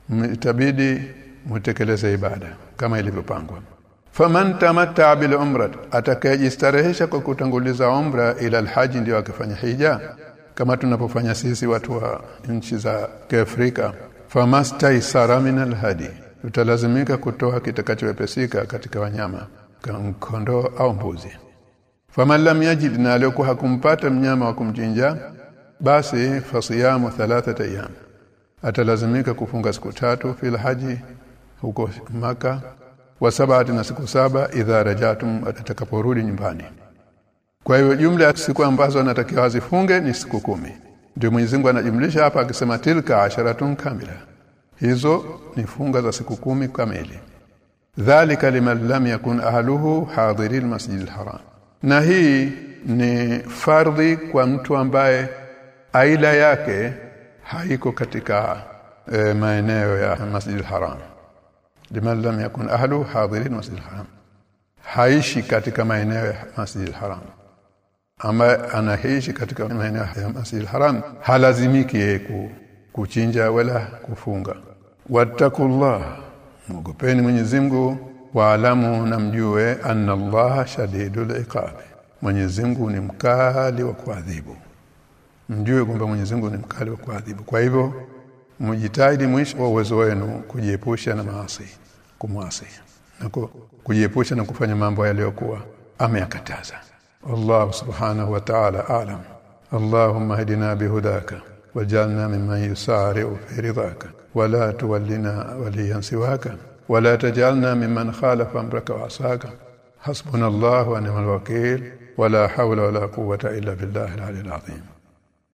mtabidi mtekeleze ibada kama ilivyopangwa. Faman tamatta bil umrat atakayejistarehesha kwa kutanguliza umra ila alhaji ndio akifanya hija. Kama tunapofanya sisi watu wa nchi za Afrika famastaisara min alhadi tutalazimika kutoa kitakachowepesika katika wanyama kondoo au mbuzi faman lam yajid na hakumpata mnyama wa kumchinja basi fasiyamu thalathata ayyam. Atalazimika kufunga siku tatu fil haji huko maka wa sabati na siku saba idha rajatum atakaporudi nyumbani. Kwa hiyo jumla ya siku ambazo anatakiwa azifunge ni siku kumi. Ndio Mwenyezi anajumlisha hapa akisema tilka asharatun kamila. Hizo ni funga za siku kumi kamili. Dhalika liman lam yakun ahluhu hadiril masjidil alharam na hii ni fardhi kwa mtu ambaye aila yake haiko katika e, maeneo ya masjid al-Haram liman lam yakun ahlu hadirin Masjid al-Haram haishi katika maeneo ya Masjid al-Haram ama anaishi katika maeneo ya Masjid al-Haram halazimiki yeye kuchinja wala kufunga. Wattakullah mugopeni Mwenyezi Mungu waalamu na mjue anna Allah shadidul iqab. Mwenyezi Mungu ni mkali wa kuadhibu. Mjue kwamba Mwenyezi Mungu ni mkali wa kuadhibu. Kwa hivyo mjitahidi mwisho wa uwezo wenu kujiepusha na maasi kumwasi na kujiepusha na kufanya mambo yaliyokuwa ameyakataza. Allah subhanahu wa ta'ala alam. Allahumma hadina bihudaka wajalna mimman yusari'u fi ridaka wala tuwallina waliyan siwaka ولا تجعلنا ممن خالف أمرك وعصاك. حسبنا الله ونعم الوكيل. ولا حول ولا قوة إلا بالله العلي العظيم.